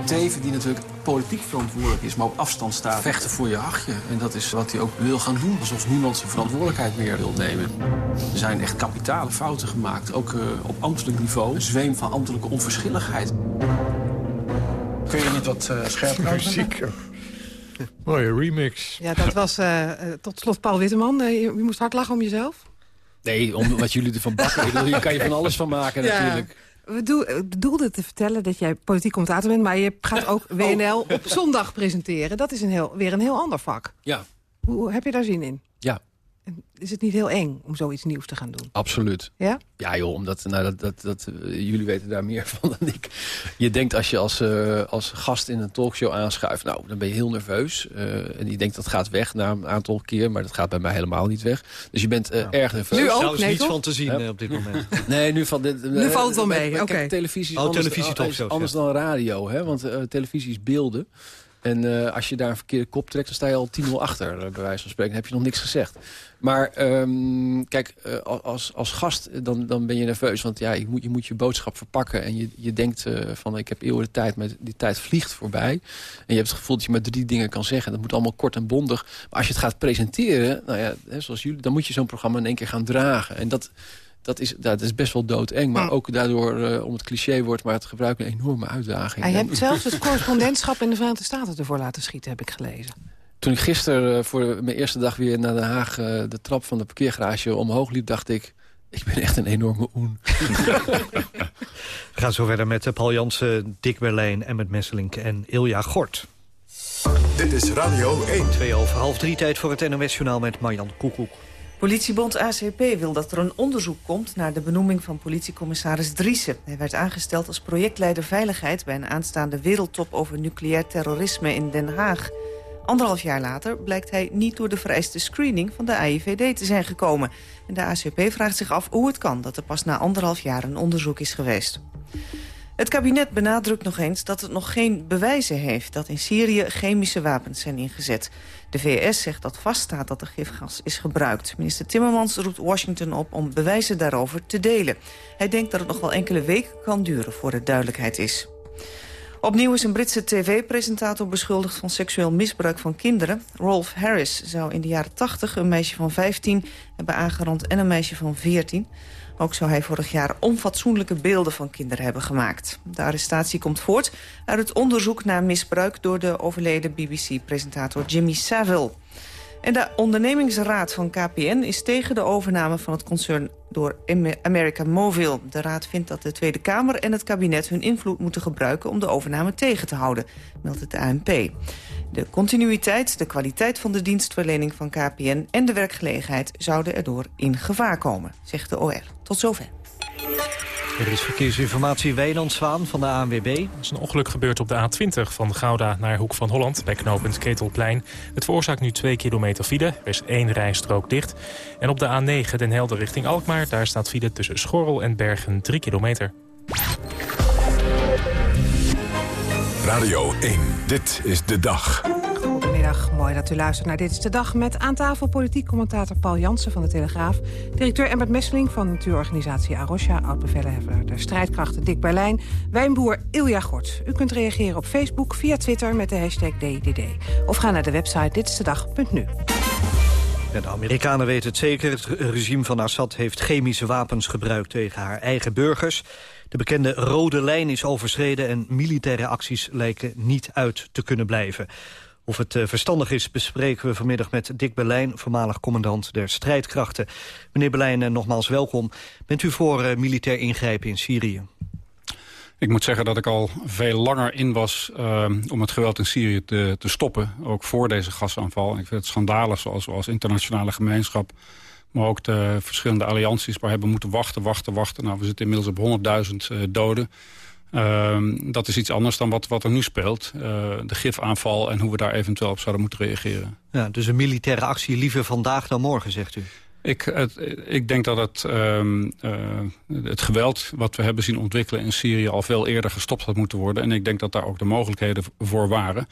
Teven, die natuurlijk politiek verantwoordelijk is, maar op afstand staat. Vechten voor je hachje. En dat is wat hij ook wil gaan doen. Alsof niemand zijn verantwoordelijkheid meer wil nemen. Er zijn echt kapitale fouten gemaakt, ook eh, op ambtelijk niveau. Een zweem van ambtelijke onverschilligheid. Kun je niet wat uh, scherper Muziek. Mooie remix. Ja, dat was eh, eh, tot slot Paul Witteman. Eh, je, je moest hard lachen om jezelf. Nee, om wat jullie ervan bakken. Hier kan je van alles van maken Ja. natuurlijk. we doen- ik bedoelde te vertellen dat jij politiek commentator bent... maar je gaat ook WNL op zondag presenteren. Dat is een heel, weer een heel ander vak. Ja, Hoe heb je daar zin in? ja, Is het niet heel eng om zoiets nieuws te gaan doen? absoluut. Ja? Ja joh, omdat nou, dat, dat, dat, eh, jullie weten daar meer van dan ik. Je denkt als je als, eh, als gast in een talkshow aanschuift... nou, dan ben je heel nerveus. eh, en je denkt dat gaat weg na een aantal keer... maar dat gaat bij mij helemaal niet weg. Dus je bent eh, erg nerveus. Nu ook, Trouwens nee, niets toch? van te zien, op dit moment. Nee, nu, van dit, Nu valt het wel mee, oké. televisie is Oh, anders, is anders ja. dan radio. Hè? Want televisie is beelden. En eh, als je daar een verkeerde kop trekt, dan sta je al 10-0 achter. eh, bij wijze van spreken, dan heb je nog niks gezegd. Maar ehm, kijk, eh, als, als gast dan, dan ben je nerveus. Want ja, je moet je, moet je boodschap verpakken. En je, je denkt van, ik heb eeuwen de tijd. Maar die tijd vliegt voorbij. En je hebt het gevoel dat je maar drie dingen kan zeggen. Dat moet allemaal kort en bondig. Maar als je het gaat presenteren, nou ja, hè, zoals jullie... dan moet je zo'n programma in één keer gaan dragen. En dat... Dat is, dat is best wel doodeng. Maar ook daardoor, eh, om het cliché wordt... maar het gebruiken een enorme uitdaging. Hij En- hebt zelfs het correspondentschap in de Verenigde Staten ervoor laten schieten, heb ik gelezen. Toen ik gisteren eh, voor mijn eerste dag weer naar Den Haag... eh, de trap van de parkeergarage omhoog liep, dacht ik... ik ben echt een enorme oen. We gaan zo verder met Paul Jansen, Dick Berlijn, Emmet Messelink en Ilja Gort. Dit is Radio 1. Twee over half drie tijd voor het NOS-journaal met Marjan Koekoek. Politiebond ACP wil dat er een onderzoek komt naar de benoeming van politiecommissaris Driessen. Hij werd aangesteld als projectleider veiligheid bij een aanstaande wereldtop over nucleair terrorisme in Den Haag. Anderhalf jaar later blijkt hij niet door de vereiste screening van de AIVD te zijn gekomen. En de ACP vraagt zich af hoe het kan dat er pas na anderhalf jaar een onderzoek is geweest. Het kabinet benadrukt nog eens dat het nog geen bewijzen heeft... dat in Syrië chemische wapens zijn ingezet. De VS zegt dat vaststaat dat er gifgas is gebruikt. Minister Timmermans roept Washington op om bewijzen daarover te delen. Hij denkt dat het nog wel enkele weken kan duren voor er duidelijkheid is. Opnieuw is een Britse tv-presentator beschuldigd van seksueel misbruik van kinderen. Rolf Harris zou in de jaren 80 een meisje van 15 hebben aangerand en een meisje van 14. Ook zou hij vorig jaar onfatsoenlijke beelden van kinderen hebben gemaakt. De arrestatie komt voort uit het onderzoek naar misbruik... door de overleden BBC-presentator Jimmy Savile. En de ondernemingsraad van KPN is tegen de overname van het concern door Am- America Movil. De raad vindt dat de Tweede Kamer en het kabinet hun invloed moeten gebruiken om de overname tegen te houden, meldt het ANP. De continuïteit, de kwaliteit van de dienstverlening van KPN en de werkgelegenheid zouden erdoor in gevaar komen, zegt de OR. Tot zover. Er is verkeersinformatie Wijnand Zwaan van de ANWB. Er is een ongeluk gebeurd op de A20 van Gouda naar Hoek van Holland... bij knooppunt Ketelplein. Het veroorzaakt nu 2 kilometer file. Er is één rijstrook dicht. En op de A9 Den Helder richting Alkmaar... daar staat file tussen Schorrel en Bergen 3 kilometer. Radio 1, dit is de dag. Goedemiddag, mooi dat u luistert naar Dit is de Dag... met aan tafel politiek commentator Paul Jansen van de Telegraaf... directeur Emmert Messeling van natuurorganisatie Arosha... oud-bevelhebber der strijdkrachten Dick Berlijn... wijnboer Ilja Gort. U kunt reageren op Facebook, via Twitter met de hashtag DDD. Of ga naar de website ditistedag.nu. Ja, de Amerikanen weten het zeker. Het regime van Assad heeft chemische wapens gebruikt tegen haar eigen burgers. De bekende rode lijn is overschreden en militaire acties lijken niet uit te kunnen blijven. Of het eh, verstandig is, bespreken we vanmiddag met Dick Berlijn... voormalig commandant der strijdkrachten. Meneer Berlijn, eh, nogmaals welkom. Bent u voor eh, militair ingrijpen in Syrië? Ik moet zeggen dat ik al veel langer in was om het geweld in Syrië te, te stoppen. Ook voor deze gasaanval. Ik vind het schandalig zoals we internationale gemeenschap... maar ook de verschillende allianties waar hebben moeten wachten, wachten, wachten. Nou, we zitten inmiddels op 100.000 uh, doden. Uh, dat is iets anders dan wat, wat er nu speelt. Uh, de gifaanval en hoe we daar eventueel op zouden moeten reageren. Ja, dus een militaire actie liever vandaag dan morgen, zegt u? Ik, het, ik denk dat het, um, uh, het geweld wat we hebben zien ontwikkelen in Syrië... al veel eerder gestopt had moeten worden. En ik denk dat daar ook de mogelijkheden voor waren.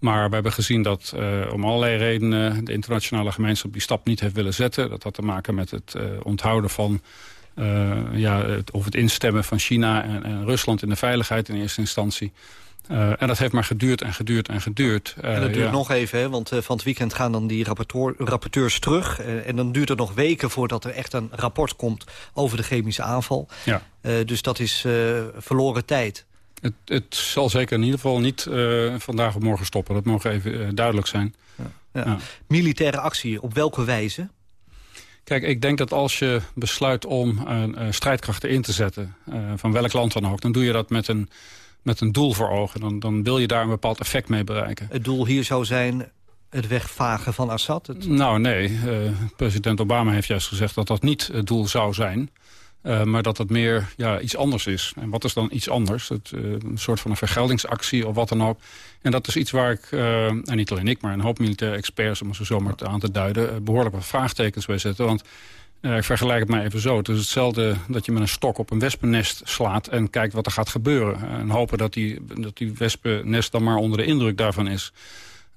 Maar we hebben gezien dat uh, om allerlei redenen... de internationale gemeenschap die stap niet heeft willen zetten. Dat had te maken met het uh, onthouden van... Uh, ja, het, of het instemmen van China en, en, Rusland in de veiligheid in eerste instantie. En dat heeft maar geduurd en geduurd en geduurd. En dat duurt ja. nog even, hè? want van het weekend gaan dan die rapporteurs terug. en dan duurt het nog weken voordat er echt een rapport komt over de chemische aanval. Ja. dus dat is verloren tijd. Het, het, zal zeker in ieder geval niet vandaag of morgen stoppen. Dat mogen even duidelijk zijn. Ja. Ja. Militaire actie, op welke wijze? Kijk, ik denk dat als je besluit om uh, strijdkrachten in te zetten... Van welk land dan ook, dan doe je dat met een, met een doel voor ogen. Dan, dan wil je daar een bepaald effect mee bereiken. Het doel hier zou zijn het wegvagen van Assad? Het... Nou, nee. president Obama heeft juist gezegd dat dat niet het doel zou zijn... Uh, maar dat het meer ja, iets anders is. En wat is dan iets anders? Het, uh, een soort van een vergeldingsactie of wat dan ook. En dat is iets waar ik, uh, en niet alleen ik, maar een hoop militaire experts... om het zo zomaar aan te duiden, behoorlijk wat vraagtekens bij zetten. Want ik vergelijk het maar even zo. Het is hetzelfde dat je met een stok op een wespennest slaat... en kijkt wat er gaat gebeuren. En hopen dat die, dat die wespennest dan maar onder de indruk daarvan is.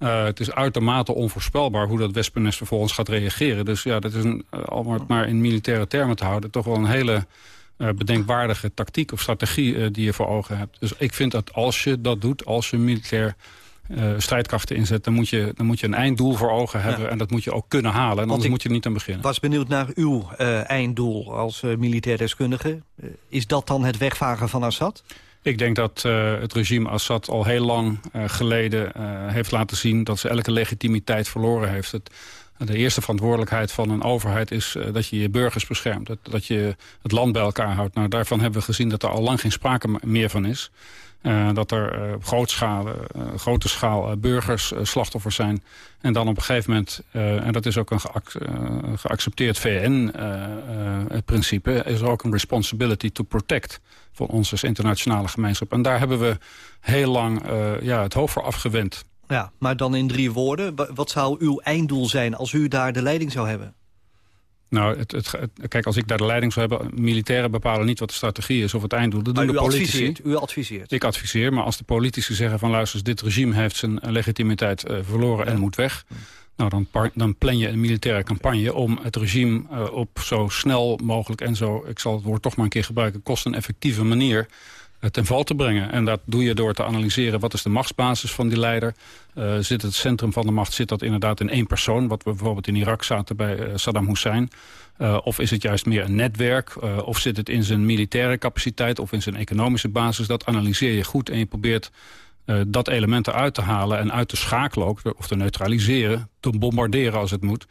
Uh, het is uitermate onvoorspelbaar hoe dat wespennest vervolgens gaat reageren. Dus ja, dat is een, uh, om het maar in militaire termen te houden... toch wel een hele uh, bedenkwaardige tactiek of strategie die je voor ogen hebt. Dus ik vind dat als je dat doet, als je militair strijdkrachten inzet... Dan moet, je, dan moet je een einddoel voor ogen hebben ja. en dat moet je ook kunnen halen. En anders moet je er niet aan beginnen. Ik was benieuwd naar uw einddoel als militair deskundige. is dat dan het wegvagen van Assad? Ik denk dat uh, het regime Assad al heel lang uh, geleden uh, heeft laten zien... dat ze elke legitimiteit verloren heeft. Het, de eerste verantwoordelijkheid van een overheid is dat je je burgers beschermt. Dat, dat je het land bij elkaar houdt. Nou, daarvan hebben we gezien dat er al lang geen sprake meer van is. Dat er op grote schaal, grote schaal burgers slachtoffers zijn. En dan op een gegeven moment, en dat is ook een geac geaccepteerd VN-principe... is er ook een responsibility to protect van ons als internationale gemeenschap. En daar hebben we heel lang ja, het hoofd voor afgewend. Ja, maar dan in drie woorden. Wat zou uw einddoel zijn als u daar de leiding zou hebben? Nou, het, het, het, kijk, als ik daar de leiding zou hebben... militairen bepalen niet wat de strategie is of het einddoel. Dat maar doen de politici. Adviseert, u adviseert? Ik adviseer, maar als de politici zeggen van... luister, dit regime heeft zijn legitimiteit uh, verloren ja. en moet weg... Nou, dan, dan plan je een militaire campagne om het regime uh, op zo snel mogelijk... en zo, ik zal het woord toch maar een keer gebruiken... kosteneffectieve manier ten val te brengen. En dat doe je door te analyseren wat is de machtsbasis van die leider. Uh, zit het centrum van de macht zit dat inderdaad in één persoon... wat we bijvoorbeeld in Irak zaten bij Saddam Hussein... Uh, of is het juist meer een netwerk? Of zit het in zijn militaire capaciteit of in zijn economische basis? Dat analyseer je goed en je probeert dat element eruit te halen en uit te schakelen ook, of te neutraliseren, te bombarderen als het moet.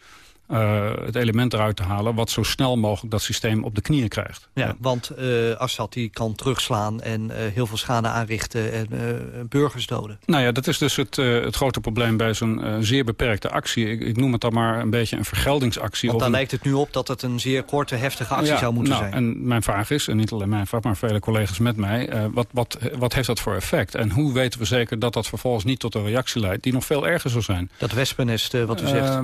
Uh, het element eruit te halen wat zo snel mogelijk dat systeem op de knieën krijgt. Ja, ja. want uh, Assad die kan terugslaan en uh, heel veel schade aanrichten en burgers doden. Nou ja, dat is dus het, het grote probleem bij zo'n zeer beperkte actie. Ik, ik, noem het dan maar een beetje een vergeldingsactie. Want daar een... lijkt het nu op dat het een zeer korte, heftige actie ja, zou moeten nou, zijn. En mijn vraag is, en niet alleen mijn vraag, maar vele collega's met mij... wat, wat, wat heeft dat voor effect? En hoe weten we zeker dat dat vervolgens niet tot een reactie leidt... die nog veel erger zou zijn? Dat wespennest, wat u zegt.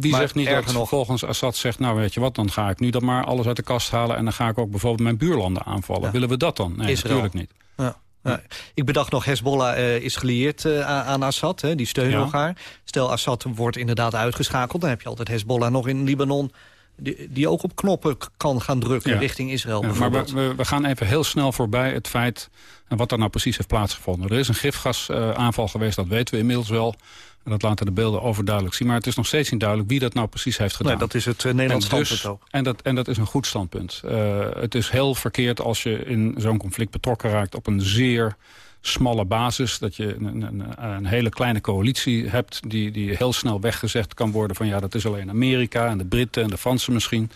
wie maar zegt niet dat nog. volgens Assad zegt... nou weet je wat, dan ga ik nu dan maar alles uit de kast halen... en dan ga ik ook bijvoorbeeld mijn buurlanden aanvallen. Ja. Willen we dat dan? Nee, Israël. natuurlijk niet. Ja. Ja. Ik bedacht nog, Hezbollah uh, is gelieerd uh, aan Assad. Hè, die steunen Ja. elkaar. Stel, Assad wordt inderdaad uitgeschakeld. Dan heb je altijd Hezbollah nog in Libanon... Die, die ook op knoppen kan gaan drukken Ja. richting Israël Ja, maar we, we, gaan even heel snel voorbij het feit... en wat er nou precies heeft plaatsgevonden. Er is een gifgasaanval geweest, dat weten we inmiddels wel. En dat laten de beelden overduidelijk zien. Maar het is nog steeds niet duidelijk wie dat nou precies heeft gedaan. Nee, dat is het uh, Nederlands En dus- standpunt ook. En dat, en dat is een goed standpunt. Uh, het is heel verkeerd als je in zo'n conflict betrokken raakt... op een zeer smalle basis. Dat je een, een, een, hele kleine coalitie hebt... Die, die heel snel weggezegd kan worden van... ja, dat is alleen Amerika en de Britten en de Fransen misschien...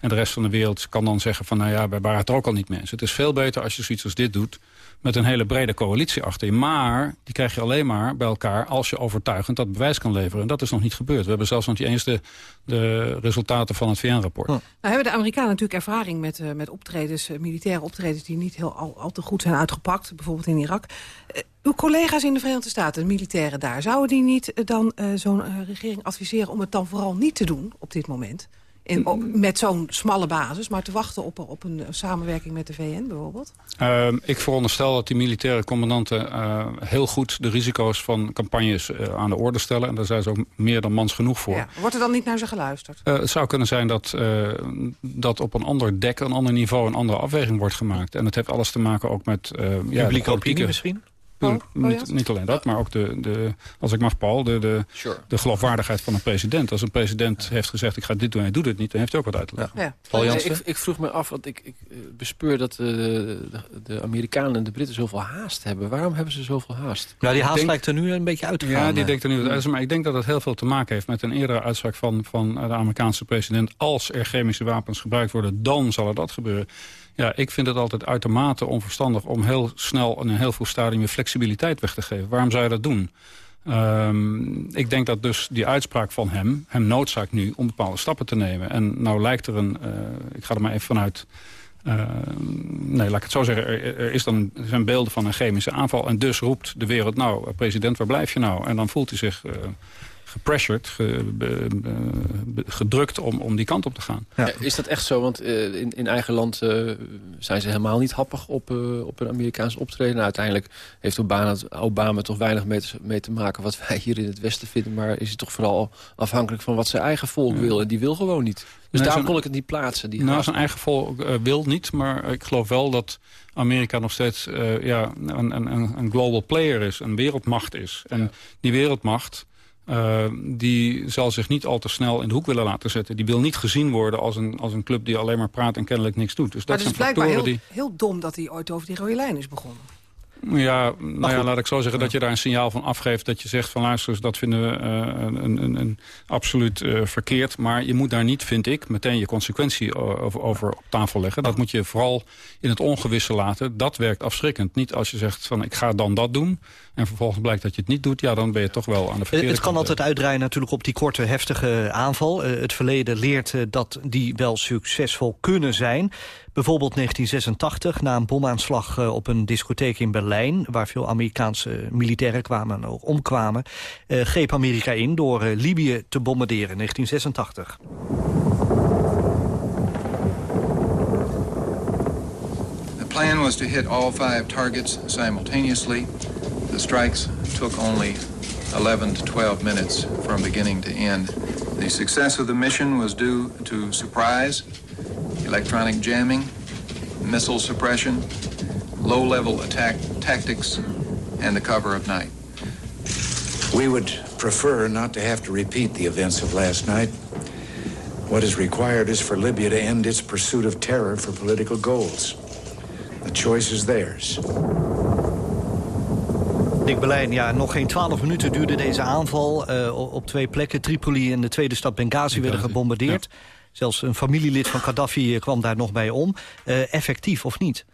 En de rest van de wereld kan dan zeggen van... nou ja, wij waren het er ook al niet mee eens. Het is veel beter als je zoiets als dit doet... met een hele brede coalitie achter je. Maar die krijg je alleen maar bij elkaar... als je overtuigend dat bewijs kan leveren. En dat is nog niet gebeurd. We hebben zelfs nog niet eens de, resultaten van het VN-rapport. Nou hebben de Amerikanen natuurlijk ervaring met, uh, met optredens, uh, militaire optredens... die niet heel al, te goed zijn uitgepakt, bijvoorbeeld in Irak. Uh, uw collega's in de Verenigde Staten, de militairen daar... zouden die niet dan zo'n regering adviseren om het dan vooral niet te doen op dit moment... In, op, met zo'n smalle basis, maar te wachten op, op een samenwerking met de VN bijvoorbeeld? Uh, ik veronderstel dat die militaire commandanten uh, heel goed de risico's van campagnes uh, aan de orde stellen. En daar zijn ze ook meer dan mans genoeg voor. Ja. Wordt er dan niet naar ze geluisterd? Uh, het zou kunnen zijn dat, dat op een ander dek, een ander niveau, een andere afweging wordt gemaakt. En het heeft alles te maken ook met... ja, Publieke opinie misschien? Niet, niet, niet alleen dat, maar ook de, de als ik mag Paul, de, de, Sure. de geloofwaardigheid van een president. Als een president heeft gezegd ik ga dit doen en hij doet het niet, dan heeft hij ook wat uit te leggen. Ja. Paul Jansen? ik, ik vroeg me af, want ik, ik eh, bespeur dat eh, de, de Amerikanen en de Britten zoveel haast hebben. Waarom hebben ze zoveel haast? Nou, die haast denk- lijkt er nu een beetje uit te gaan. Ja, die eh. denkt er nu uit. Maar ik denk dat het heel veel te maken heeft met een eerdere uitspraak van, van de Amerikaanse president. Als er chemische wapens gebruikt worden, dan zal er dat gebeuren. Ja, ik vind het altijd uitermate onverstandig om heel snel en een heel veel stadium je flexibiliteit weg te geven. Waarom zou je dat doen? Ehm, ik denk dat dus die uitspraak van hem, hem noodzaakt nu om bepaalde stappen te nemen. En nou lijkt er een, eh, ik ga er maar even vanuit, eh, nee, laat ik het zo zeggen. Er, is dan, zijn beelden van een chemische aanval. En dus roept de wereld, nou, president, waar blijf je nou? En dan voelt hij zich eh, gepressured, ge- be- be- be- gedrukt om, om die kant op te gaan. Ja, Is dat echt zo? Want eh, in, in eigen land eh, zijn ze helemaal niet happig op, eh, op een Amerikaans optreden. Nou, uiteindelijk heeft Obama, Obama toch weinig mee te, mee te maken wat wij hier in het Westen vinden. Maar is het toch vooral afhankelijk van wat zijn eigen volk wil. En die wil gewoon niet. Dus Nee, daarom zijn- kon ik het niet plaatsen. Die Nou, zijn eigen volk wil niet, maar ik geloof wel dat Amerika nog steeds eh, ja, een, een, een een global player is, een wereldmacht is. En die wereldmacht, eh, die zal zich niet al te snel in de hoek willen laten zetten. Die wil niet gezien worden als een, als een club die alleen maar praat en kennelijk niks doet. Dus Maar dat is zijn blijkbaar factoren heel, die... heel dom dat hij ooit over die rode lijn is begonnen. Ja, nou ja, laat ik zo zeggen dat je daar een signaal van afgeeft... dat je zegt van luister eens, dat vinden we eh, een, een, een absoluut eh, verkeerd. Maar je moet daar niet, vind ik, meteen je consequentie over, over op tafel leggen. Dat moet je vooral in het ongewisse laten. Dat werkt afschrikkend. Niet als je zegt van ik ga dan dat doen... en vervolgens blijkt dat je het niet doet... ja, dan ben je toch wel aan de verkeerde Eh, Het kan kant altijd uitdraaien natuurlijk op die korte, heftige aanval. Het verleden leert dat die wel succesvol kunnen zijn. Bijvoorbeeld 1986, na een bomaanslag eh, op een discotheek in Berlijn... waar veel Amerikaanse militairen kwamen en omkwamen... eh, greep Amerika in door eh, Libië te bombarderen, 1986. The plan was to hit all five targets simultaneously. The strikes took only 11 to 12 minutes from beginning to end. The success of the mission was due to surprise, electronic jamming, missile suppression, low-level attack tactics, and the cover of night. We would prefer not to have to repeat the events of last night. What is required is for Libya to end its pursuit of terror for political goals. The choice is theirs. Dick Berlijn, ja, nog geen twaalf minuten duurde deze aanval. eh, op- op twee plekken, Tripoli en de tweede stad Benghazi, werden gebombardeerd. Zelfs een familielid van Gaddafi eh, kwam daar nog bij om. Eh, effectief of niet?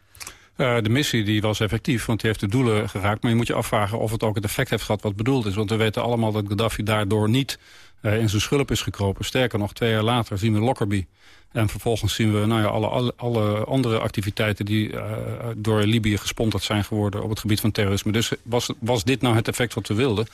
Eh, de missie die was effectief, want die heeft de doelen geraakt. Maar je moet je afvragen of het ook het effect heeft gehad wat bedoeld is. Want we weten allemaal dat Gaddafi daardoor niet in zijn schulp is gekropen. Sterker nog, twee jaar later zien we Lockerbie. En vervolgens zien we nou ja, alle, alle, andere activiteiten... die door Libië gesponsord zijn geworden op het gebied van terrorisme. Dus was, was dit nou het effect wat we wilden?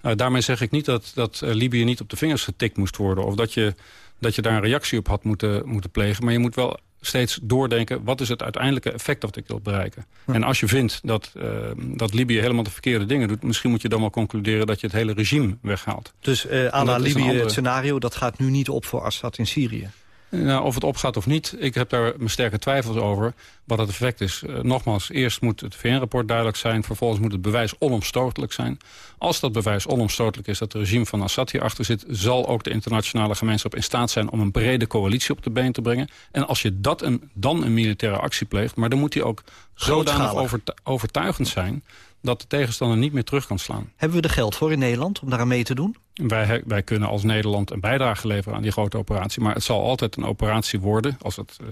Daarmee zeg ik niet dat, dat Libië niet op de vingers getikt moest worden... of dat je, dat je daar een reactie op had moeten, moeten plegen. Maar je moet wel steeds doordenken... wat is het uiteindelijke effect dat ik wil bereiken. En als je vindt dat, eh, dat Libië helemaal de verkeerde dingen doet... misschien moet je dan wel concluderen dat je het hele regime weghaalt. Dus eh En à la dat is een Libië, andere- het scenario, dat gaat nu niet op voor Assad in Syrië. Nou, of het opgaat of niet, ik heb daar mijn sterke twijfels over wat het effect is. Eh, nogmaals, eerst moet het VN-rapport duidelijk zijn... vervolgens moet het bewijs onomstotelijk zijn. Als dat bewijs onomstotelijk is dat het regime van Assad hierachter zit... zal ook de internationale gemeenschap in staat zijn om een brede coalitie op de been te brengen. En als je dat een, dan een militaire actie pleegt... maar dan moet die ook zodanig overtuigend zijn... dat de tegenstander niet meer terug kan slaan. Hebben we er geld voor in Nederland om daar aan mee te doen? Wij, wij kunnen als Nederland een bijdrage leveren aan die grote operatie. Maar het zal altijd een operatie worden als het, eh,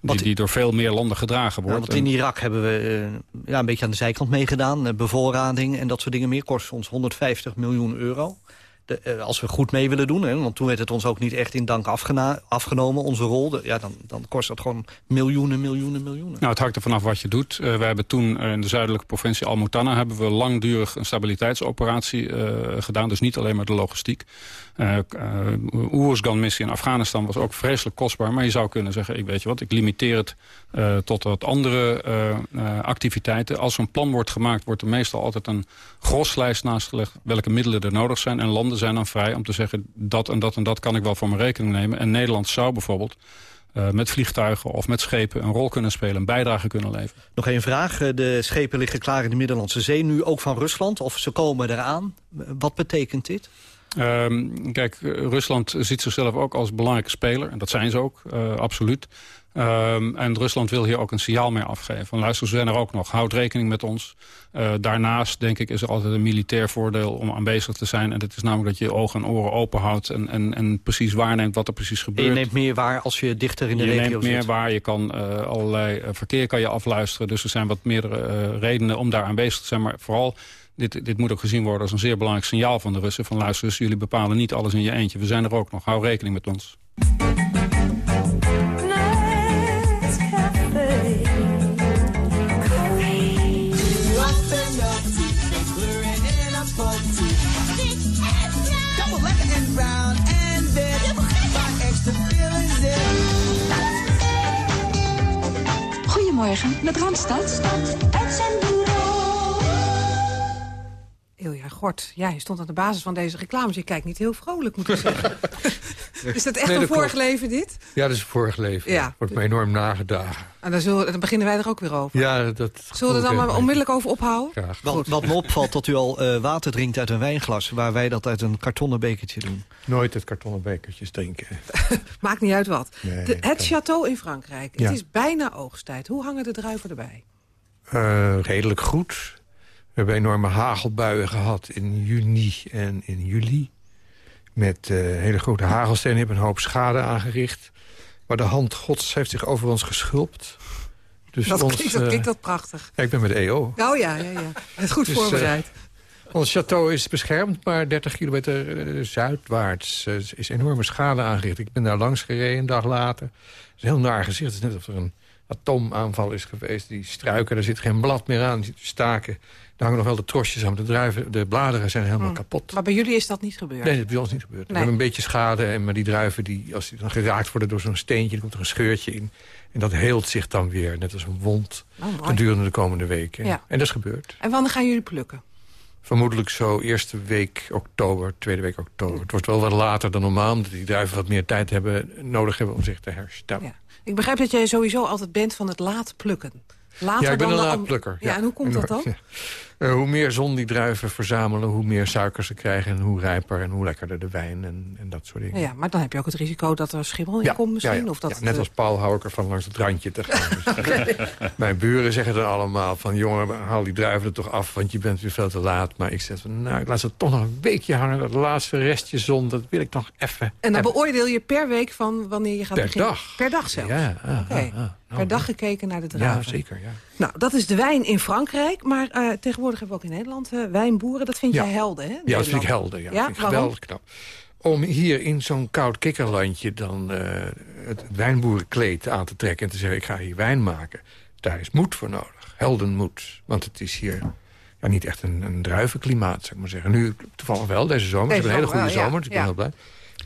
die, die door veel meer landen gedragen Ja, wordt. want in Irak hebben we eh, ja, een beetje aan de zijkant meegedaan. eh, bevoorrading en dat soort dingen meer. Kost ons 150 miljoen euro. Eh, als we goed mee willen doen, hè, want toen werd het ons ook niet echt in dank afgenomen, onze rol. Ja, dan, dan kost dat gewoon miljoenen, miljoenen, miljoenen. Nou, het hangt er vanaf wat je doet. Eh, we hebben toen eh, in de zuidelijke provincie Al-Mutanna... hebben we langdurig een stabiliteitsoperatie gedaan. Dus niet alleen maar de logistiek. Uh, Oeruzgan-missie in Afghanistan was ook vreselijk kostbaar. Maar je zou kunnen zeggen, ik weet je wat, ik limiteer het tot wat andere activiteiten. Als zo'n plan wordt gemaakt, wordt er meestal altijd een groslijst naastgelegd... welke middelen er nodig zijn. En landen zijn dan vrij om te zeggen, dat en dat en dat kan ik wel voor mijn rekening nemen. En Nederland zou bijvoorbeeld eh, met vliegtuigen of met schepen een rol kunnen spelen, een bijdrage kunnen leveren. Nog één vraag. Eh, De schepen liggen klaar in de Middellandse Zee, nu ook van Rusland. Of ze komen eraan. Wat betekent dit? Ehm, kijk, eh, Rusland ziet zichzelf ook als belangrijke speler. En dat zijn ze ook, eh, absoluut. Ehm, en Rusland wil hier ook een signaal mee afgeven. Van luister, ze zijn er ook nog. Houd rekening met ons. Eh, daarnaast, denk ik, is er altijd een militair voordeel om aanwezig te zijn. En dat is namelijk dat je je ogen en oren open houdt... en, en, en precies waarneemt wat er precies En gebeurt. je neemt meer waar als je dichter in de je regio neemt meer zit. waar, je kan eh, allerlei eh, verkeer kan je afluisteren. Dus er zijn wat meerdere redenen om daar aanwezig te zijn. Maar vooral, dit, dit moet ook gezien worden als een zeer belangrijk signaal van de Russen. Van luister, jullie bepalen niet alles in je eentje. We zijn er ook nog, hou rekening met ons. Met Randstad. Ilja Gort, ja, je stond aan de basis van deze reclames. Je kijkt niet heel vrolijk, moet ik zeggen. is dat echt Nee, een vorig klopt. leven, dit? Ja, dat is vorig leven. Ja. Wordt me enorm nagedagen. En dan, zullen, dan beginnen wij er ook weer over. Ja, dat... Zullen we er dan maar onmiddellijk over ophouden? Wat, wat me opvalt dat u al eh, water drinkt uit een wijnglas... waar wij dat uit een kartonnen bekertje doen. Nooit het kartonnen bekertjes drinken. Maakt niet uit wat. Nee, De, het château in Frankrijk. Ja. Het is bijna oogsttijd. Hoe hangen de druiven erbij? Eh, redelijk goed. We hebben enorme hagelbuien gehad in juni en in juli. Met eh, hele grote hagelstenen. hebben een hoop schade aangericht. Maar de hand gods heeft zich over ons geschulpt. Dus dat, ons, klinkt, dat eh, klinkt dat prachtig. ja, ik ben met de EO. Oh ja, ja, ja. Het goed Dus, eh, voorbereid. Ons château is beschermd, maar 30 kilometer zuidwaarts is enorme schade aangericht. Ik ben daar langs gereden een dag later. Het is een heel naar gezicht. Het is net of er een atoomaanval is geweest. Die struiken, daar zit geen blad meer aan. Die staken. Daar hangen nog wel de trosjes aan. De, druiven, de bladeren zijn helemaal Hm. kapot. Maar bij jullie is dat niet gebeurd? Nee, dat is bij ons niet gebeurd. We hebben een beetje schade. En, maar die druiven, die, als die dan geraakt worden door zo'n steentje... dan komt er een scheurtje in. En dat heelt zich dan weer, net als een wond... Oh, gedurende de komende weken. Ja. En dat is gebeurd. En wanneer gaan jullie plukken? Vermoedelijk zo eerste week oktober, tweede week oktober. Het wordt wel wat later dan normaal... omdat die druiven wat meer tijd hebben, nodig hebben om zich te herstellen. Ja. Ik begrijp dat jij sowieso altijd bent van het laat plukken. Later ja, ik ben dan een an- Ja, en hoe komt dat dan? Ja. Eh, hoe meer zon die druiven verzamelen, hoe meer suiker ze krijgen... en hoe rijper en hoe lekkerder de wijn en, en dat soort dingen. Ja, maar dan heb je ook het risico dat er schimmel in Ja, komt misschien? ja, ja. Of dat net eh, als Paul hou ik ervan langs het randje te gaan. Dus, Mijn buren zeggen dan allemaal van... jongen, haal die druiven er toch af, want je bent weer veel te laat. Maar ik zeg van, nou, ik laat ze toch nog een weekje hangen. Dat laatste restje zon, dat wil ik nog even En dan beoordeel je per week van wanneer je gaat Per beginnen? dag. Per dag zelfs? Ja, ah, ah, ah. Nou, per dag gekeken naar de druiven? Ja, zeker, ja. Nou, dat is de wijn in Frankrijk. Maar eh, tegenwoordig hebben we ook in Nederland eh, wijnboeren. Dat vind Ja. jij helden, hè? Ja, dat vind ik helder. Ja, Ja, vind ik geweldig knap. Om hier in zo'n koud kikkerlandje dan eh, het wijnboerenkleed aan te trekken... en te zeggen, ik ga hier wijn maken. Daar is moed voor nodig. Heldenmoed. Want het is hier ja, niet echt een, een druivenklimaat, zou ik maar zeggen. Nu toevallig wel, deze zomer. Deze Ze hebben een hele goede wel, zomer, dus ik ben heel blij.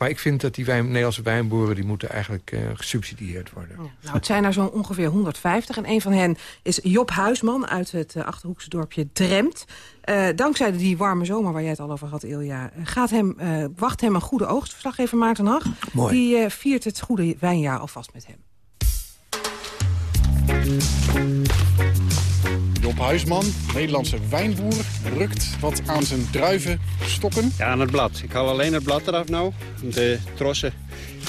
Maar ik vind dat die wijn, Nederlandse wijnboeren... die moeten eigenlijk eh, gesubsidieerd worden. Nou, het zijn er zo'n ongeveer 150. En een van hen is Job Huisman uit het eh, Achterhoekse dorpje Drempt. Eh, dankzij die warme zomer waar jij het al over had, Ilja... Gaat hem, wacht hem een goede oogst. Verslaggever Maarten Hag. Mooi. Die viert het goede wijnjaar alvast met hem. Job Huisman, Nederlandse wijnboer, rukt wat aan zijn druiven stokken. Ja, aan het blad. Ik haal alleen het blad eraf nou. De trossen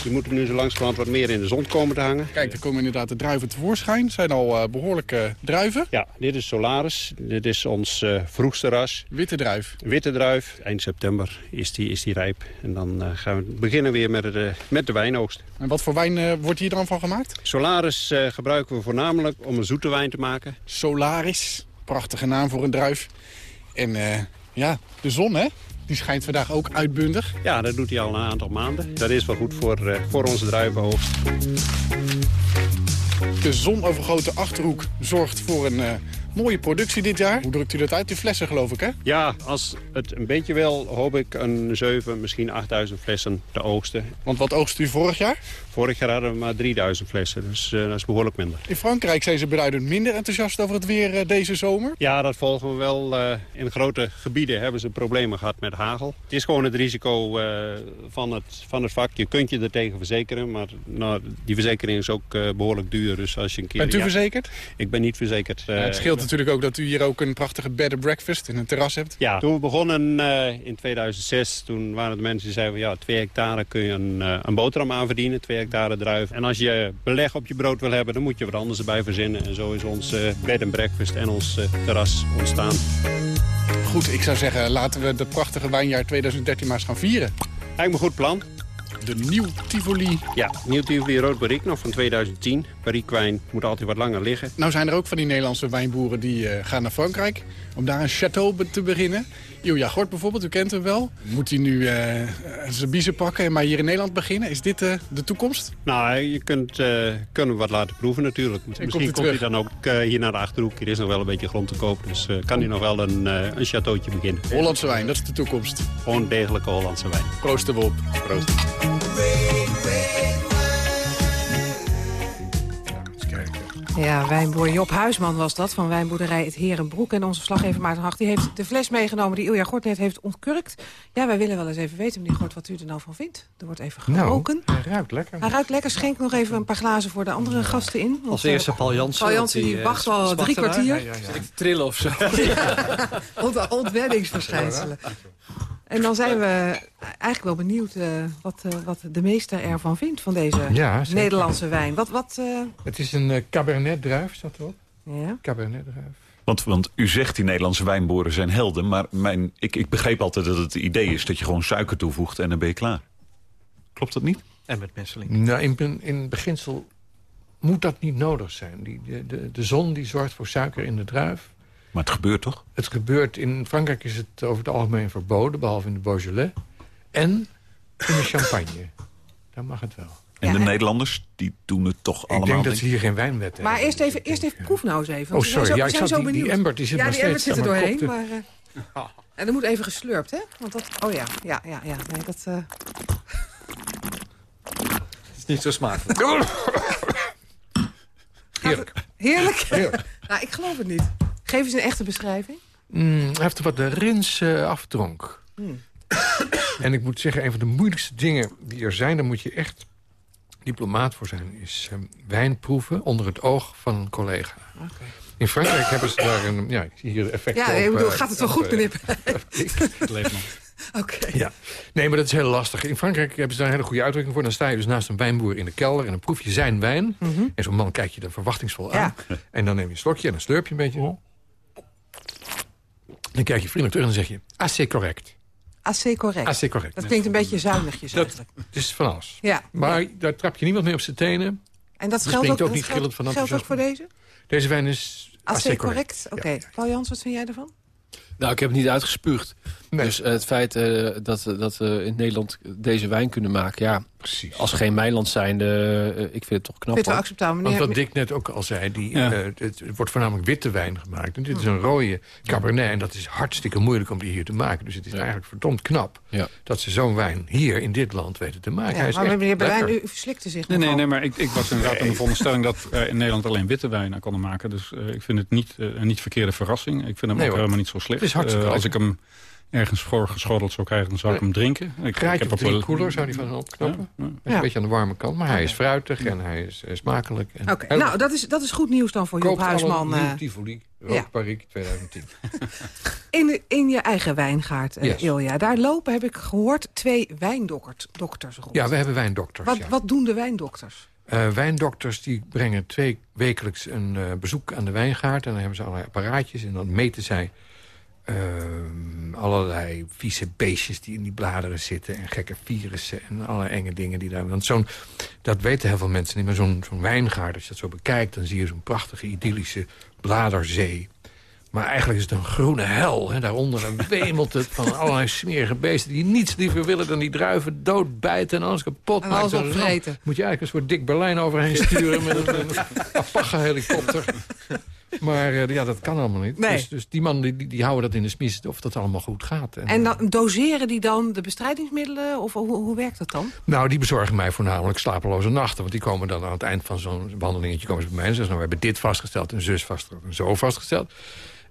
die moeten nu zo langzamerhand wat meer in de zon komen te hangen. Kijk, er komen inderdaad de druiven tevoorschijn. Het zijn al eh, behoorlijke druiven. Ja, dit is Solaris. Dit is ons eh, vroegste ras. Witte druif. Witte druif. Eind september is die, is die rijp. En dan eh, gaan we beginnen weer met, eh, met de wijnoogst. En wat voor wijn eh, wordt hier dan van gemaakt? Solaris eh, gebruiken we voornamelijk om een zoete wijn te maken. Solaris. Prachtige naam voor een druif. En eh, ja, de zon hè, die schijnt vandaag ook uitbundig. Ja, dat doet hij al een aantal maanden. Dat is wel goed voor, eh, voor onze druivenoogst. De zonovergoten Achterhoek zorgt voor een, eh, Mooie productie dit jaar. Hoe drukt u dat uit? Die flessen geloof ik, hè? Ja, als het een beetje wil, hoop ik een 7, misschien 8000 flessen te oogsten. Want wat oogst u vorig jaar? Vorig jaar hadden we maar 3000 flessen, dus eh, dat is behoorlijk minder. In Frankrijk zijn ze beduidend minder enthousiast over het weer eh, deze zomer. Ja, dat volgen we wel. eh, in grote gebieden hebben ze problemen gehad met hagel. Het is gewoon het risico eh, van, het, van het vak. Je kunt je er tegen verzekeren, maar nou, die verzekering is ook eh, behoorlijk duur. Dus als je een keer, Bent u ja, verzekerd? Ik ben niet verzekerd. Ja, het scheelt natuurlijk ook dat u hier ook een prachtige bed and breakfast en een terras hebt. Ja, toen we begonnen eh, in 2006, toen waren het mensen die zeiden... van, ja, twee hectare kun je een, eh, een boterham aan verdienen, twee hectare druif. En als je beleg op je brood wil hebben, dan moet je wat anders erbij verzinnen. En zo is ons eh, bed and breakfast en ons terras ontstaan. Goed, ik zou zeggen, laten we het prachtige wijnjaar 2013 maar eens gaan vieren. Lijkt me een goed plan. De Nieuw Tivoli. Ja, Nieuw Tivoli Rood Barrique nog van 2010. Barrique wijn moet altijd wat langer liggen. Nou zijn er ook van die Nederlandse wijnboeren die eh, gaan naar Frankrijk... om daar een château te beginnen. Ilja Gort bijvoorbeeld, u kent hem wel. Moet hij nu eh, zijn biezen pakken en maar hier in Nederland beginnen? Is dit eh, de toekomst? Nou, je kunt, eh kunnen wat laten proeven natuurlijk. Misschien komt hij komt hij terug. dan ook hier naar de Achterhoek. Hier is nog wel een beetje grond te koop. Dus kan hij nog wel een, een chateautje beginnen. Hollandse wijn, dat is de toekomst. Gewoon degelijke Hollandse wijn. Proosten we op. Proost. Ja, wijnboer Job Huisman was dat, van wijnboerderij Het Herenbroek. En onze verslaggever Maarten Hag die heeft de fles meegenomen die Ilja Gort net heeft ontkurkt. Ja, wij willen wel eens even weten, meneer Gort, wat u er nou van vindt. Er wordt even geroken. Nou, hij ruikt lekker. Hij ruikt lekker. Schenk nog even een paar glazen voor de andere gasten in. want, Als eh, eerste Paul Jansen. Paul Jansen die eh, wacht al drie kwartier. Ja, ja, ja. Zit ik te trillen of zo? Ontwenningsverschijnselen. En dan zijn we eigenlijk wel benieuwd eh, wat, eh, wat de meester ervan vindt... van deze Ja. Nederlandse wijn. Wat, wat, eh, Het is een eh, cabernet druif, staat erop. ja? Cabernet druif. Want, want u zegt die Nederlandse wijnboeren zijn helden... maar mijn, ik, ik begreep altijd dat het idee is dat je gewoon suiker toevoegt... en dan ben je klaar. Klopt dat niet? En met Messeling. Nou, in, ben- in beginsel moet dat niet nodig zijn. Die, de, de, de zon die zorgt voor suiker in de druif. Maar het gebeurt toch? Het gebeurt, in Frankrijk is het over het algemeen verboden... behalve in de Beaujolais. En in de champagne. Daar mag het wel. En de Nederlanders, die doen het toch Ik allemaal... denk dat ze hier geen wijnwet hebben. Maar eerst even, eerst even proef nou eens even. Oh, sorry. zo- Ja, ik zat zo die- ember, die zit ja, die ember steeds zit er doorheen. Maar, eh, en er moet even geslurpt, hè? Want dat, oh ja, ja, ja, ja. Nee, dat, eh, Het is niet zo smakelijk. Heerlijk. heerlijk. Heerlijk. nou, ik geloof het niet. Geef eens een echte beschrijving. Mm, hij heeft er wat de rins eh, afdronk. Hmm. En ik moet zeggen, een van de moeilijkste dingen die er zijn... daar moet je echt diplomaat voor zijn... is eh, wijn proeven onder het oog van een collega. In Frankrijk hebben ze daar een... Ja, ik zie hier effect Ja, op. ik bedoel, eh, gaat het wel op, goed, meneer Ik leef nog. Oké. Ja. Nee, maar dat is heel lastig. In Frankrijk hebben ze daar een hele goede uitdrukking voor. Dan sta je dus naast een wijnboer in de kelder... en dan proef je zijn wijn. En zo'n man kijkt je er verwachtingsvol aan. En dan neem je een slokje en dan slurp je een beetje. Dan kijk je vriendelijk terug en dan zeg je... assez correct. AC correct. AC correct. Dat klinkt een beetje zuinigjes Dat eigenlijk. het is van alles. Ja. Maar daar trap je niemand mee op zijn tenen. En dat geldt ook, ook niet gillend van geldt, geldt ook voor deze? Deze wijn is AC, AC correct? Oké. Paul Jans, wat vind jij ervan? Nou, ik heb het niet uitgespuugd. Dus eh, het feit eh, dat, dat we in Nederland deze wijn kunnen maken... ja, Precies. als geen Mijnland zijnde, eh, ik vind het toch knap. Vind het. Want wat Dick net ook al zei, die, Ja. eh, het, wordt voornamelijk witte wijn gemaakt. En dit is een rode cabernet. En dat is hartstikke moeilijk om die hier te maken. Dus het is eigenlijk verdomd knap Ja. dat ze zo'n wijn hier in dit land weten te maken. Hij is maar meneer Berlijn, u verslikte zich Nee, nee, nee, maar ik, ik was inderdaad in de veronderstelling dat we in Nederland alleen witte wijn konden maken. Dus eh, ik vind het niet, eh, een niet verkeerde verrassing. Ik vind hem Nee, ook hoor. helemaal niet zo slecht. Het is hartstikke Eh, als ik hem ergens voor geschoteld zou krijgen, dan zou ik hem drinken. Ik, Graadje ik of ook drie koeler zou die van opknappen. Ja, ja. Hij is Een beetje aan de warme kant, maar hij is fruitig en hij is smakelijk. En heel nou, dat is, dat is goed nieuws dan voor alle Huisman. nieuw eh, Tivoli, ja. Rood Parik 2010. in, in je eigen wijngaard, eh Yes. Ilja. Daar lopen, heb ik gehoord, twee wijndokters rond. Ja, we hebben wijndokters. wat, ja. wat doen de wijndokters? Eh, wijndokters die brengen twee wekelijks een eh, bezoek aan de wijngaard. En dan hebben ze allerlei apparaatjes. En dan meten zij ehm, allerlei vieze beestjes die in die bladeren zitten. En gekke virussen en allerlei enge dingen die daar... Want zo'n, dat weten heel veel mensen niet. Maar zo'n zo'n wijngaard, als je dat zo bekijkt... dan zie je zo'n prachtige, idyllische bladerzee. Maar eigenlijk is het een groene hel. Hè. Daaronder dan wemelt het van allerlei smerige beesten... die niets liever willen dan die druiven doodbijten en alles kapot En alles opvreten. Moet je eigenlijk een soort Dick Berlijn overheen sturen... met een, een Apache-helikopter. Maar eh, ja, dat kan allemaal niet. Nee. Dus, dus die mannen die, die houden dat in de smies of dat allemaal goed gaat. En, En dan doseren die dan de bestrijdingsmiddelen? Of hoe, hoe werkt dat dan? Nou, die bezorgen mij voornamelijk slapeloze nachten. Want die komen dan aan het eind van zo'n behandelingetje... komen ze bij mij en zeggen, nou, we hebben dit vastgesteld... en zus vastgesteld en zo vastgesteld.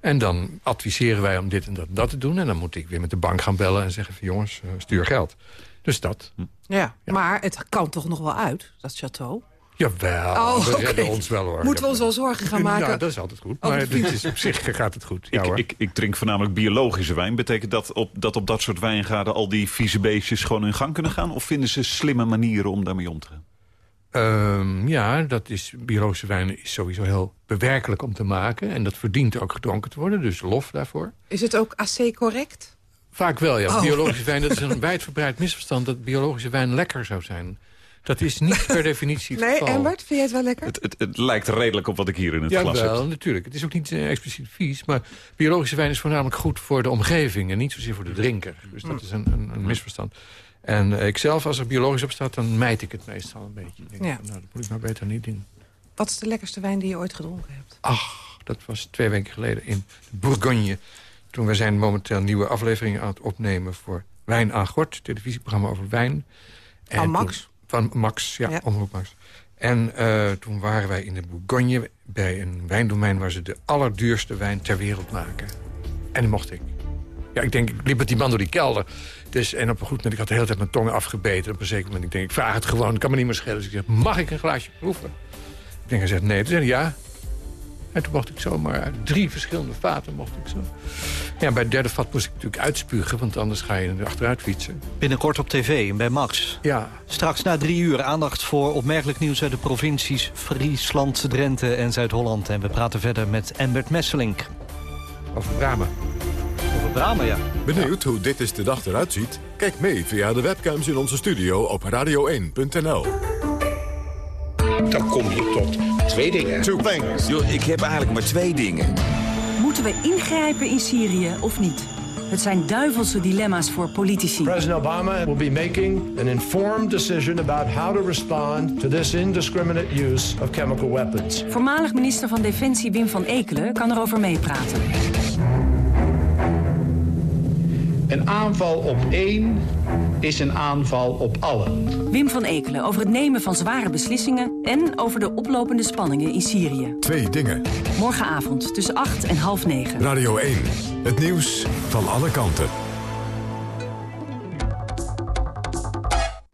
En dan adviseren wij om dit en dat en dat te doen. En dan moet ik weer met de bank gaan bellen en zeggen van... jongens, eh, stuur geld. Dus dat. Ja, maar het kan toch nog wel uit, dat château? Jawel, Oh, we ons wel hoor. Moeten we ons wel zorgen gaan maken? Ja, dat is altijd goed. Oh, Maar dit is, op zich gaat het goed. Ja, ik, hoor. ik, ik drink voornamelijk biologische wijn. Betekent dat op, dat op dat soort wijngaarden al die vieze beestjes gewoon hun gang kunnen gaan? Of vinden ze slimme manieren om daarmee om te gaan? Ehm, ja, dat is, biologische wijn is sowieso heel bewerkelijk om te maken. En dat verdient ook gedronken te worden, dus lof daarvoor. Is het ook AC correct? Vaak wel, ja. Oh. Biologische wijn, dat is een wijdverbreid misverstand... dat biologische wijn lekker zou zijn. Dat is niet per definitie het Nee, geval. Embert, vind jij het wel lekker? Het, het, het lijkt redelijk op wat ik hier in het Ja, glas wel, heb. natuurlijk. Het is ook niet eh, expliciet vies. Maar biologische wijn is voornamelijk goed voor de omgeving... en niet zozeer voor de drinker. Dus dat is een, een, een misverstand. En eh, ik zelf, als er biologisch op staat... dan mijt ik het meestal een beetje. Denk, Ja. nou, dat moet ik maar beter niet doen. Wat is de lekkerste wijn die je ooit gedronken hebt? Ach, dat was twee weken geleden in Bourgogne. Toen wij zijn momenteel nieuwe afleveringen aan het opnemen... voor Wijn aan Gort, televisieprogramma over wijn. En Van Max? Van Max, ja, Ja. Omroep Max. En eh, toen waren wij in de Bourgogne bij een wijndomein... waar ze de allerduurste wijn ter wereld maken. En die mocht ik. Ja, ik denk, ik liep met die man door die kelder. Dus, en op een goed moment, ik had de hele tijd mijn tong afgebeten. Op een zeker moment, ik denk, ik vraag het gewoon, het kan me niet meer schelen. Dus ik zeg, mag ik een glaasje proeven? Ik denk, hij zegt nee. Toen zei hij, ja. En toen mocht ik zomaar uit drie verschillende vaten mocht ik zo. Ja, bij het derde vat moest ik natuurlijk uitspugen, want anders ga je er achteruit fietsen. Binnenkort op tv en bij Max. Ja. Straks na drie uur aandacht voor opmerkelijk nieuws uit de provincies Friesland, Drenthe en Zuid-Holland. En we praten verder met Embert Messelink. Over Brama. Over Brama, ja. Benieuwd hoe dit is de dag eruit ziet? Kijk mee via de webcams in onze studio op radio1.nl. Dan kom je tot twee dingen. Two things. Yo, ik heb eigenlijk maar twee dingen. Moeten we ingrijpen in Syrië of niet? Het zijn duivelse dilemma's voor politici. President Obama will be making an informed decision about how to respond to this indiscriminate use of chemical weapons. Voormalig minister van Defensie Wim van Ekelen kan erover meepraten. Een aanval op één is een aanval op allen. Wim van Ekelen over het nemen van zware beslissingen... en over de oplopende spanningen in Syrië. Twee dingen. Morgenavond tussen 8 en half 9. Radio 1. Het nieuws van alle kanten.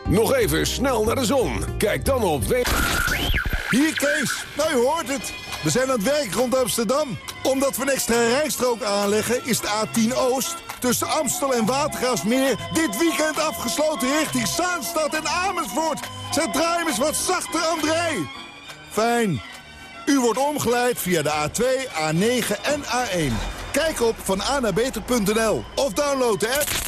Nog even snel naar de zon. Kijk dan op. Hier Kees, nou je hoort het. We zijn aan het werk rond Amsterdam. Omdat we een extra rijstrook aanleggen is de A10 Oost... tussen Amstel en Watergraafsmeer dit weekend afgesloten richting Zaanstad en Amersfoort. Zet draai hem eens wat zachter, André. Fijn. U wordt omgeleid via de A2, A9 en A1. Kijk op vananabeter.nl of download de app.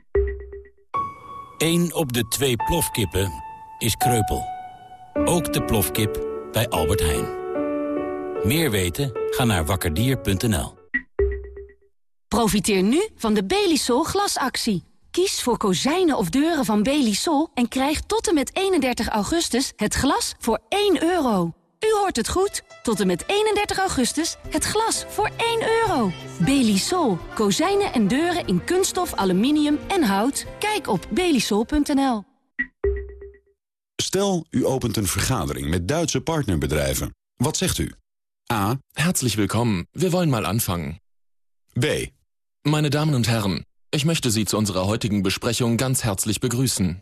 1 op de twee plofkippen is kreupel. Ook de plofkip bij Albert Heijn. Meer weten? Ga naar wakkerdier.nl. Profiteer nu van de Belisol glasactie. Kies voor kozijnen of deuren van Belisol en krijg tot en met 31 augustus het glas voor 1 euro. U hoort het goed. Tot en met 31 augustus het glas voor 1 euro. Belisol. Kozijnen en deuren in kunststof, aluminium en hout. Kijk op belisol.nl. Stel, u opent een vergadering met Duitse partnerbedrijven. Wat zegt u? A. Herzlich willkommen. Wir wollen mal anfangen. B. Meine Damen und Herren, ich möchte Sie zu unserer heutigen Besprechung ganz herzlich begrüßen.